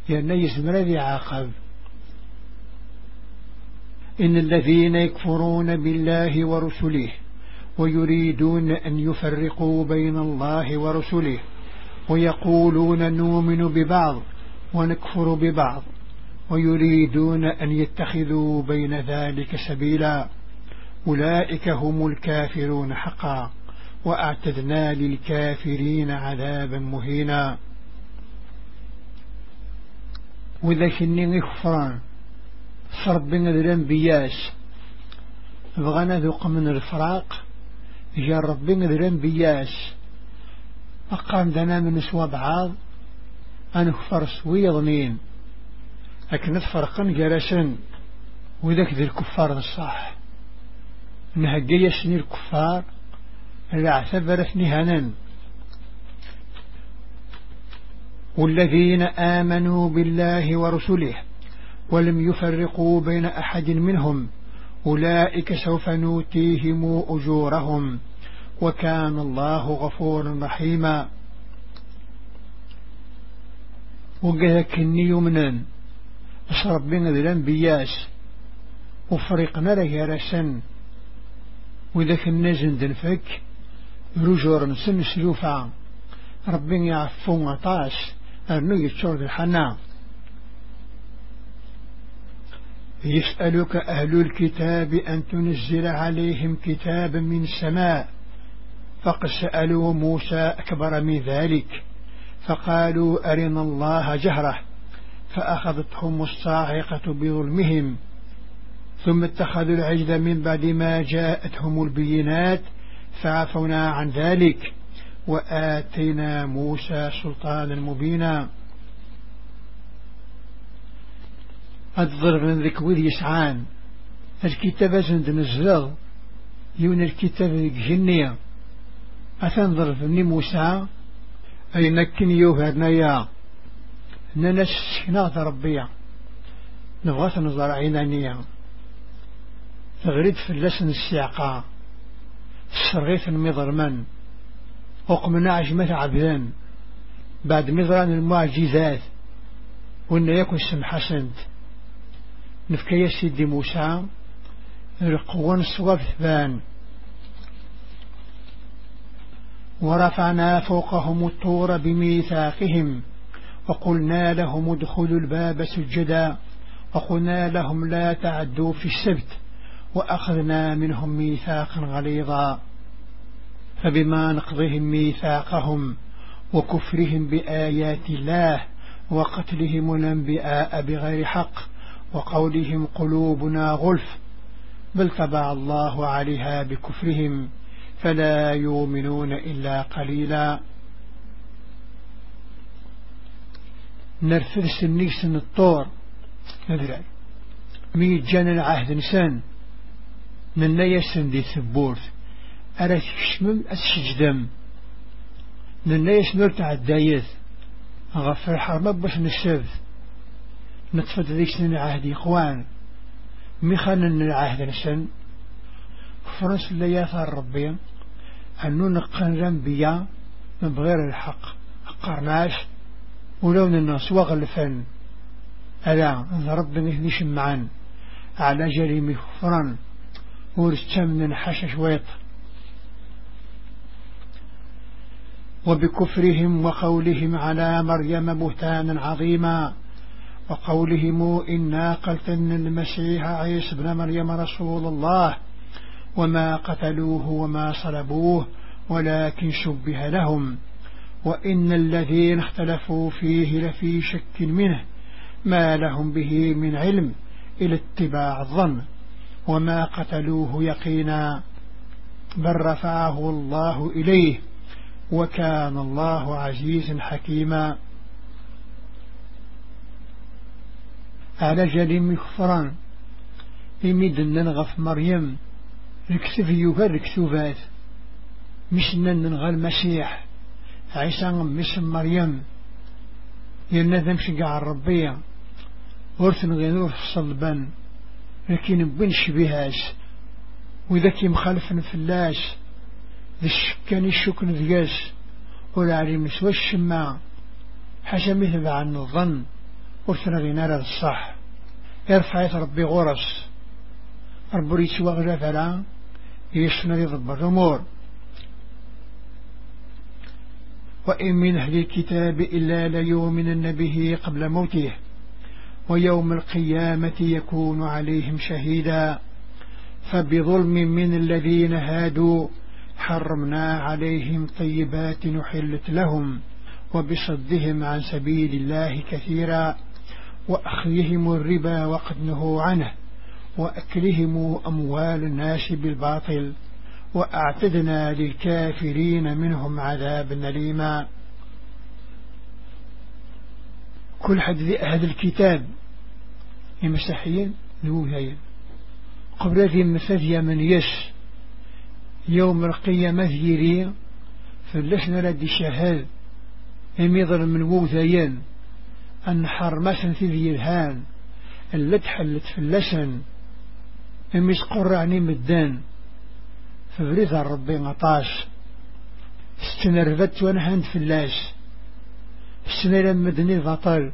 A: يانا يزمر ذي عاقب إن الذين يكفرون بالله ورسله ويريدون أن يفرقوا بين الله ورسله ويقولون نؤمن ببعض ونكفر ببعض ويريدون أن يتخذوا بين ذلك سبيلا أولئك هم الكافرون حقا وأعتدنا للكافرين عذابا مهينا وإذا كنين صرب صربنا الأنبياس فغنى ذوق من الفراق جرب ربنا الأنبياس أقام دنا من سوى بعض أنا كفرس ويضنين لكن فرقا جلسا وذاك ذي الكفار الصح نهجي سني الكفار اللي اعتبرتني هنا والذين آمنوا بالله ورسله ولم يفرقوا بين أحد منهم أولئك سوف نوتيهم أجورهم وكان الله غفورا رحيما وقال كني يمنان أصرب بنا ذلان بياس وفريقنا له رسن وإذا كنا زندنفك رجور نسن سلوفا ربنا يعفو مطاس أرنو يتشور الحنا يسألك أهل الكتاب أن تنزل عليهم كتابا من السماء فقد سألوا موسى أكبر من ذلك فقالوا أرنا الله جهرة فأخذتهم الصاعقة بظلمهم ثم اتخذوا العجل من بعد ما جاءتهم البينات فعفونا عن ذلك وآتينا موسى سلطانا مبينا الضرب من ذك وذ يسعان الكتاب أسند نزلغ يون الكتاب ذك جنية أثنظر من موسى أي نكن يوهرنا يا ننسنا ربيع نبغاث نظر عينانية تغريد في اللسن السياقة السرغيث المضرمان وقمنا عجمة عبدان بعد مضران المعجزات وإن يكون سم حسنت نفكي سيدي موسى القوان صواب ثبان ورفعنا فوقهم الطور بميثاقهم وقلنا لهم ادخلوا الباب سجدا وقلنا لهم لا تعدوا في السبت وأخذنا منهم ميثاقا غليظا فبما نقضهم ميثاقهم وكفرهم بآيات الله وقتلهم الأنبياء بغير حق وقولهم قلوبنا غلف بل تبع الله عليها بكفرهم فلا يؤمنون إلا قليلا نرفض سنيس الطور نذرع مي جان العهد نسان من نيسن دي ثبورت أرى تشمم أسجدم من نرتع الدايث غفر حرمك باش نشف نتفض ذيك سن العهد إخوان مي خانن العهد نسان فرنس اللي يثار ربي أن ننقن الأنبياء من بغير الحق أقرناش ولون الناس وغلفان ألا أن ربنا يهدي شمعا على جريم فران من حش شويط وبكفرهم وقولهم على مريم بهتانا عظيما وقولهم إنا قلتن المسيح عيسى بن مريم رسول الله وما قتلوه وما صلبوه ولكن شبه لهم وإن الذين اختلفوا فيه لفي شك منه ما لهم به من علم إلى اتباع الظن وما قتلوه يقينا بل رفعه الله إليه وكان الله عزيزا حكيما على جلم يخفران يمدن غف مريم الكتب يوكا الكتبات مشنا غير المسيح عيسى مش مريم يرنا ذمشي قاع الربية ورث نغينور في الصلبان لكن بين شبيهاش وإذا كي مخالف نفلاش ذي الشكاني الشكن ذياس ولا علي سوى الشماع حاجة مثل عن الظن ورثنا غينار الصح يرفع ربي غرس ربي ريتوا غلا فلا يشمل ضب الرمور وإن من أهل الكتاب إلا ليؤمنن به قبل موته ويوم القيامة يكون عليهم شهيدا فبظلم من الذين هادوا حرمنا عليهم طيبات نحلت لهم وبصدهم عن سبيل الله كثيرا وأخيهم الربا وقد نهوا عنه وأكلهم أموال الناس بالباطل وأعتدنا للكافرين منهم عذابا نليما كل حد هذا الكتاب المسيحيين نوهين قبل ذي مثاذي من يس يوم القيامة ذيري فلسنا لدي شهاد يميضر من ووثيين أن حرمسن ذي الهان اللي تحلت اللسن إميس قرعني مدان فبريد ربي غطاش استنرفت ونحن اللاش السنة مدني بطل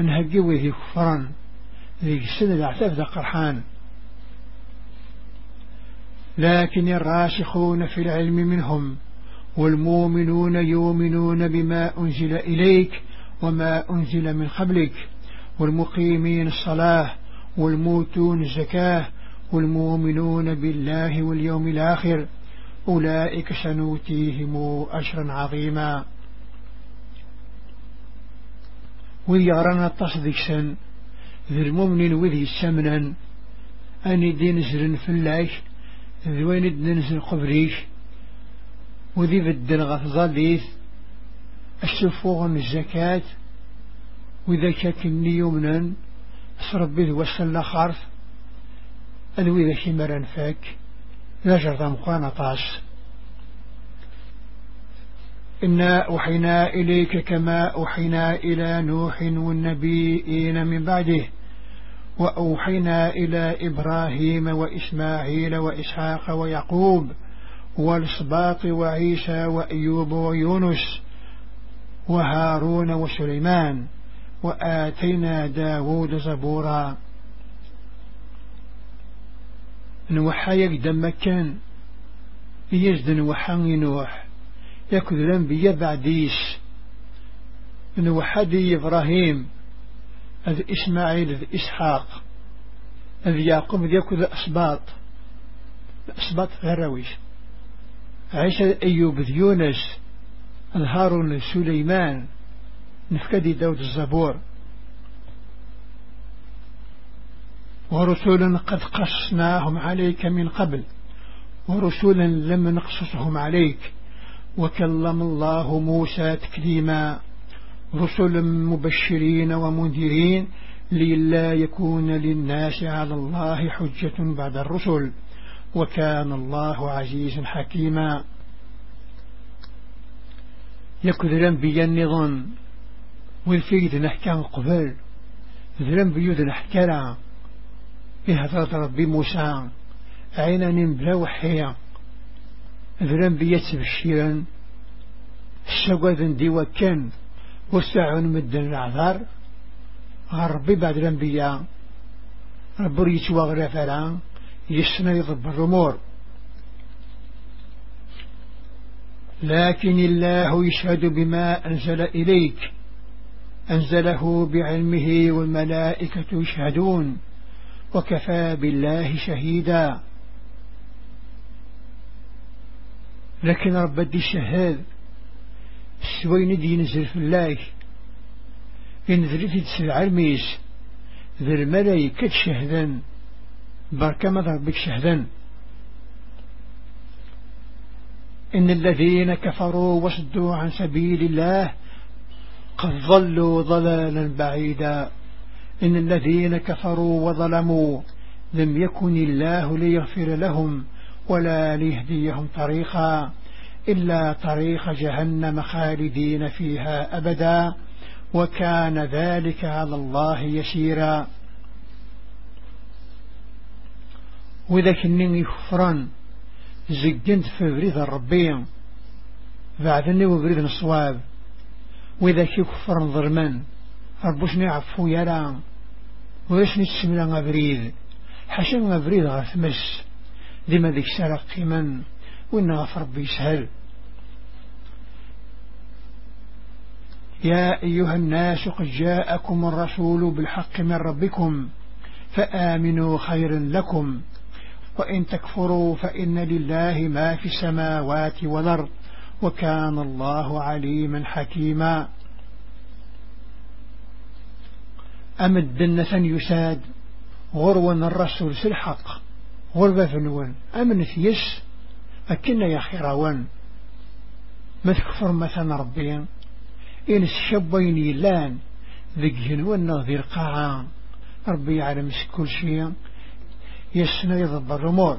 A: انهجي وهي كفران ذيك السنة العتاب ذا قرحان لكن الراسخون في العلم منهم والمؤمنون يؤمنون بما أنزل إليك وما أنزل من قبلك والمقيمين الصلاة والموتون الزكاة والمؤمنون بالله واليوم الآخر أولئك سنوتيهم أجرا عظيما وذي أرانا تصديقا ذي المؤمن وذي السمنا أني دين زرن في الله ذوين دين زرن قبريش وذي بدن غفظاليث السفوغ من الزكاة وذا كاكني يمنا سربي وسن لخارف أدوي بشي مرن فاك نجر ضمقان طاس إنا أوحينا إليك كما أوحينا إلى نوح والنبيين من بعده وأوحينا إلى إبراهيم وإسماعيل وإسحاق ويعقوب والصباط وعيسى وأيوب ويونس وهارون وسليمان وآتينا داود زبورا نوحا يقدم مكان يجد نوحا ينوح يكذ الأنبياء بعديس نوحا دي إبراهيم أذ إسماعيل أذ إسحاق أذ يعقوب أذ يكذ الأسباط الأسباط غرويش عيسى أيوب ذ يونس أذ هارون سليمان نفكدي داود الزبور ورسولا قد قصناهم عليك من قبل ورسولا لم نقصصهم عليك وكلم الله موسى تكليما رسلا مبشرين ومنذرين لئلا يكون للناس على الله حجة بعد الرسل وكان الله عزيزا حكيما يكذرا بيا النظام والفيد نحكان قبل ذلم بيود نحكرا بهضرة ربي موسى عينا بلا وحيا ذلم بيتسب بشيرا الشقوذ دي وكان وساعون مدن العذار ربي بعد الأنبياء رب ريتوا غرفلا يسنى يضب الرمور لكن الله يشهد بما أنزل إليك أنزله بعلمه والملائكة يشهدون وكفى بالله شهيدا لكن رب دي الشهاد سوين دي ينزل في الله ينزل في دي العلميس ذي الملائكة شهدا بركة مضربك شهدا إن الذين كفروا وصدوا عن سبيل الله قد ضلوا ضلالا بعيدا إن الذين كفروا وظلموا لم يكن الله ليغفر لهم ولا ليهديهم طريقا إلا طريق جهنم خالدين فيها أبدا وكان ذلك على الله يسيرا وإذا كنني خفرا زجنت في بريد الربين بعدني وبريد الصواب وإذا كي كفر نظرمان ربوش نعفو يرى ويش نتسملا غبريد حاشا غبريد غثمس ديما ذيك سارة قيما وإن غفر ربي يسهل يا أيها الناس قد جاءكم الرسول بالحق من ربكم فآمنوا خيرا لكم وإن تكفروا فإن لله ما في السماوات والأرض وكان الله عليما حكيما أمد دنة يساد غروان الرسول سلحق غربة فنوان أمن يس أكن يا خيراوان ما تكفر مثلا ربين إن الشبين يلان ذي جنوان ذي القاعان ربي يعلم كل شيء يسنا يضبر الأمور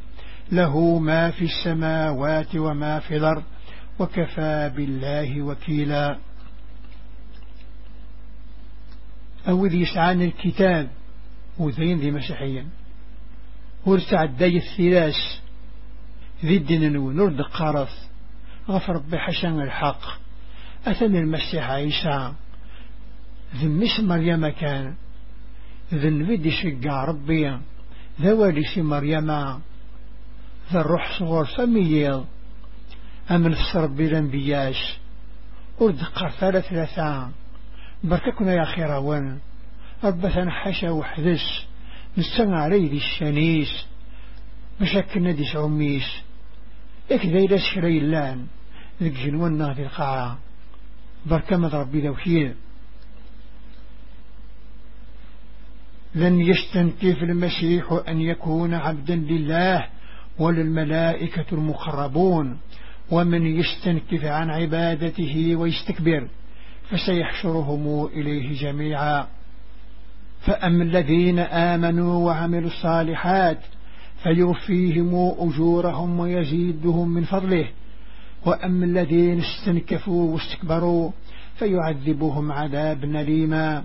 A: له ما في السماوات وما في الأرض وكفى بالله وكيلا أو ذي سعان الكتاب وذين ذي مسيحيا ورسع الدي الثلاث ذي الدين ونرد قارث غفر بحسن الحق أثن المسيح عيسى مش مريم كان نفيد شقع ربي ذوالي مريم ذروح صغر فميل أمن فسر ربي الأنبياش أرد ثلاث ثلاثة برككنا يا خيراوان ربثا حشا وحدس نستمع عليه ذي الشنيس مشاكلنا ذي سعميس اكذا إلى شريلان ذي جنوانا في القاعة بركمة ربي لوحيد لن يستنكف المسيح أن يكون عبدا لله وللملائكة المقربون ومن يستنكف عن عبادته ويستكبر فسيحشرهم إليه جميعا فأما الذين آمنوا وعملوا الصالحات فيوفيهم أجورهم ويزيدهم من فضله وأما الذين استنكفوا واستكبروا فيعذبهم عذابا أليما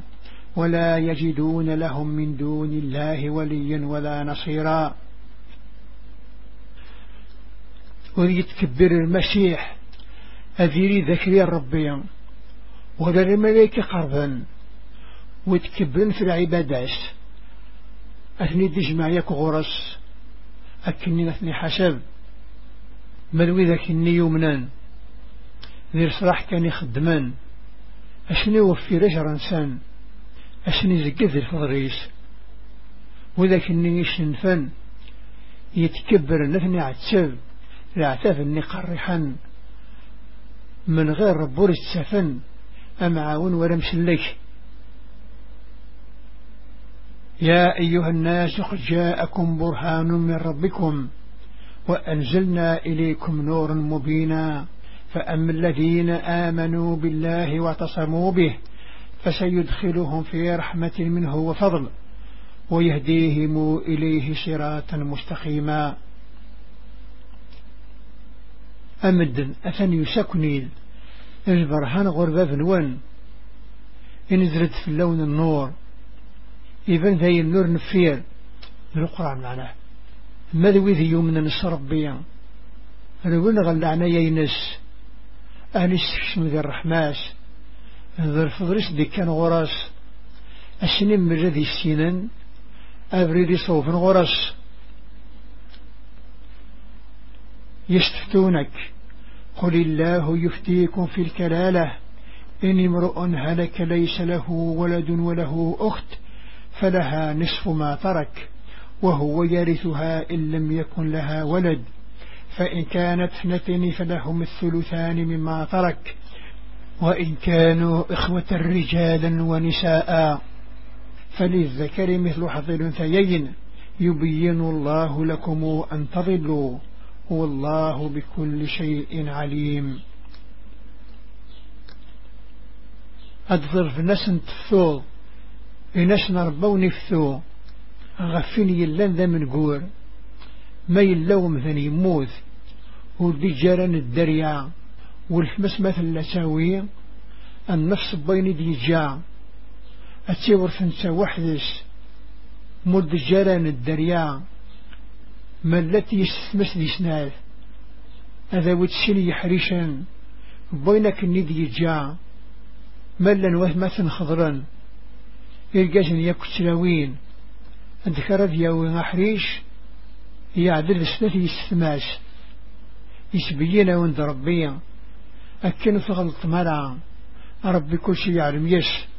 A: ولا يجدون لهم من دون الله وليا ولا نصيرا ونيتكبر المسيح أذيري ذكري ربي ولا الملائكة قربا ويتكبرن في العبادات أثني دجمع ياك غرس أكني أثني حسب ملوي ذكني يمنا ذي الصلاح كان يخدما أشني وفي رجر إنسان أشني زقذ الفضريس وذكني إني يشنفن يتكبر نثني عتسب لعتافني قرحا من غير ربور السفن أم عاون ولا مسلك يا أيها الناس قد جاءكم برهان من ربكم وأنزلنا إليكم نورا مبينا فأما الذين آمنوا بالله واعتصموا به فسيدخلهم في رحمة منه وفضل ويهديهم إليه صراطا مستقيما أمدن أثن يسكني البرهان غربة فنوان إن زرت في اللون النور إذن ذي النور نفير القرع معناه ماذا وذي يومنا نصر ربيا أنا وين غلعنا يينس أنس شم ذي الرحماس ذي الفضرس دي كان غراس أسنم من الذي السنين أبريد صوف غراس يستفتونك قل الله يفتيكم في الكلالة إن امرؤ هلك ليس له ولد وله أخت فلها نصف ما ترك وهو يرثها إن لم يكن لها ولد فإن كانت اثنتين فلهم الثلثان مما ترك وإن كانوا إخوة رجالا ونساء فللذكر مثل حظ الأنثيين يبين الله لكم أن تضلوا والله بكل شيء عليم أدفر في نسن في ناس ربوني فثو غفني اللان ذا من قور ما يلوم ذن يموت ودي جاران الدريا والفمس مثل لساوي النفس بين دي جا أتيور ثنسا وحدس مد جران الدريا ما التي يستمس دي سنال هذا وتسيني يحريشا بينك الندي جا ملا وثمثا خضرا يرقزن يكو تلاوين أذكر ذياوي أحريش يعدل السنة يستماس يسبينا وند ربيا أكنو فغلط مرا ربي كل شيء يعلم يس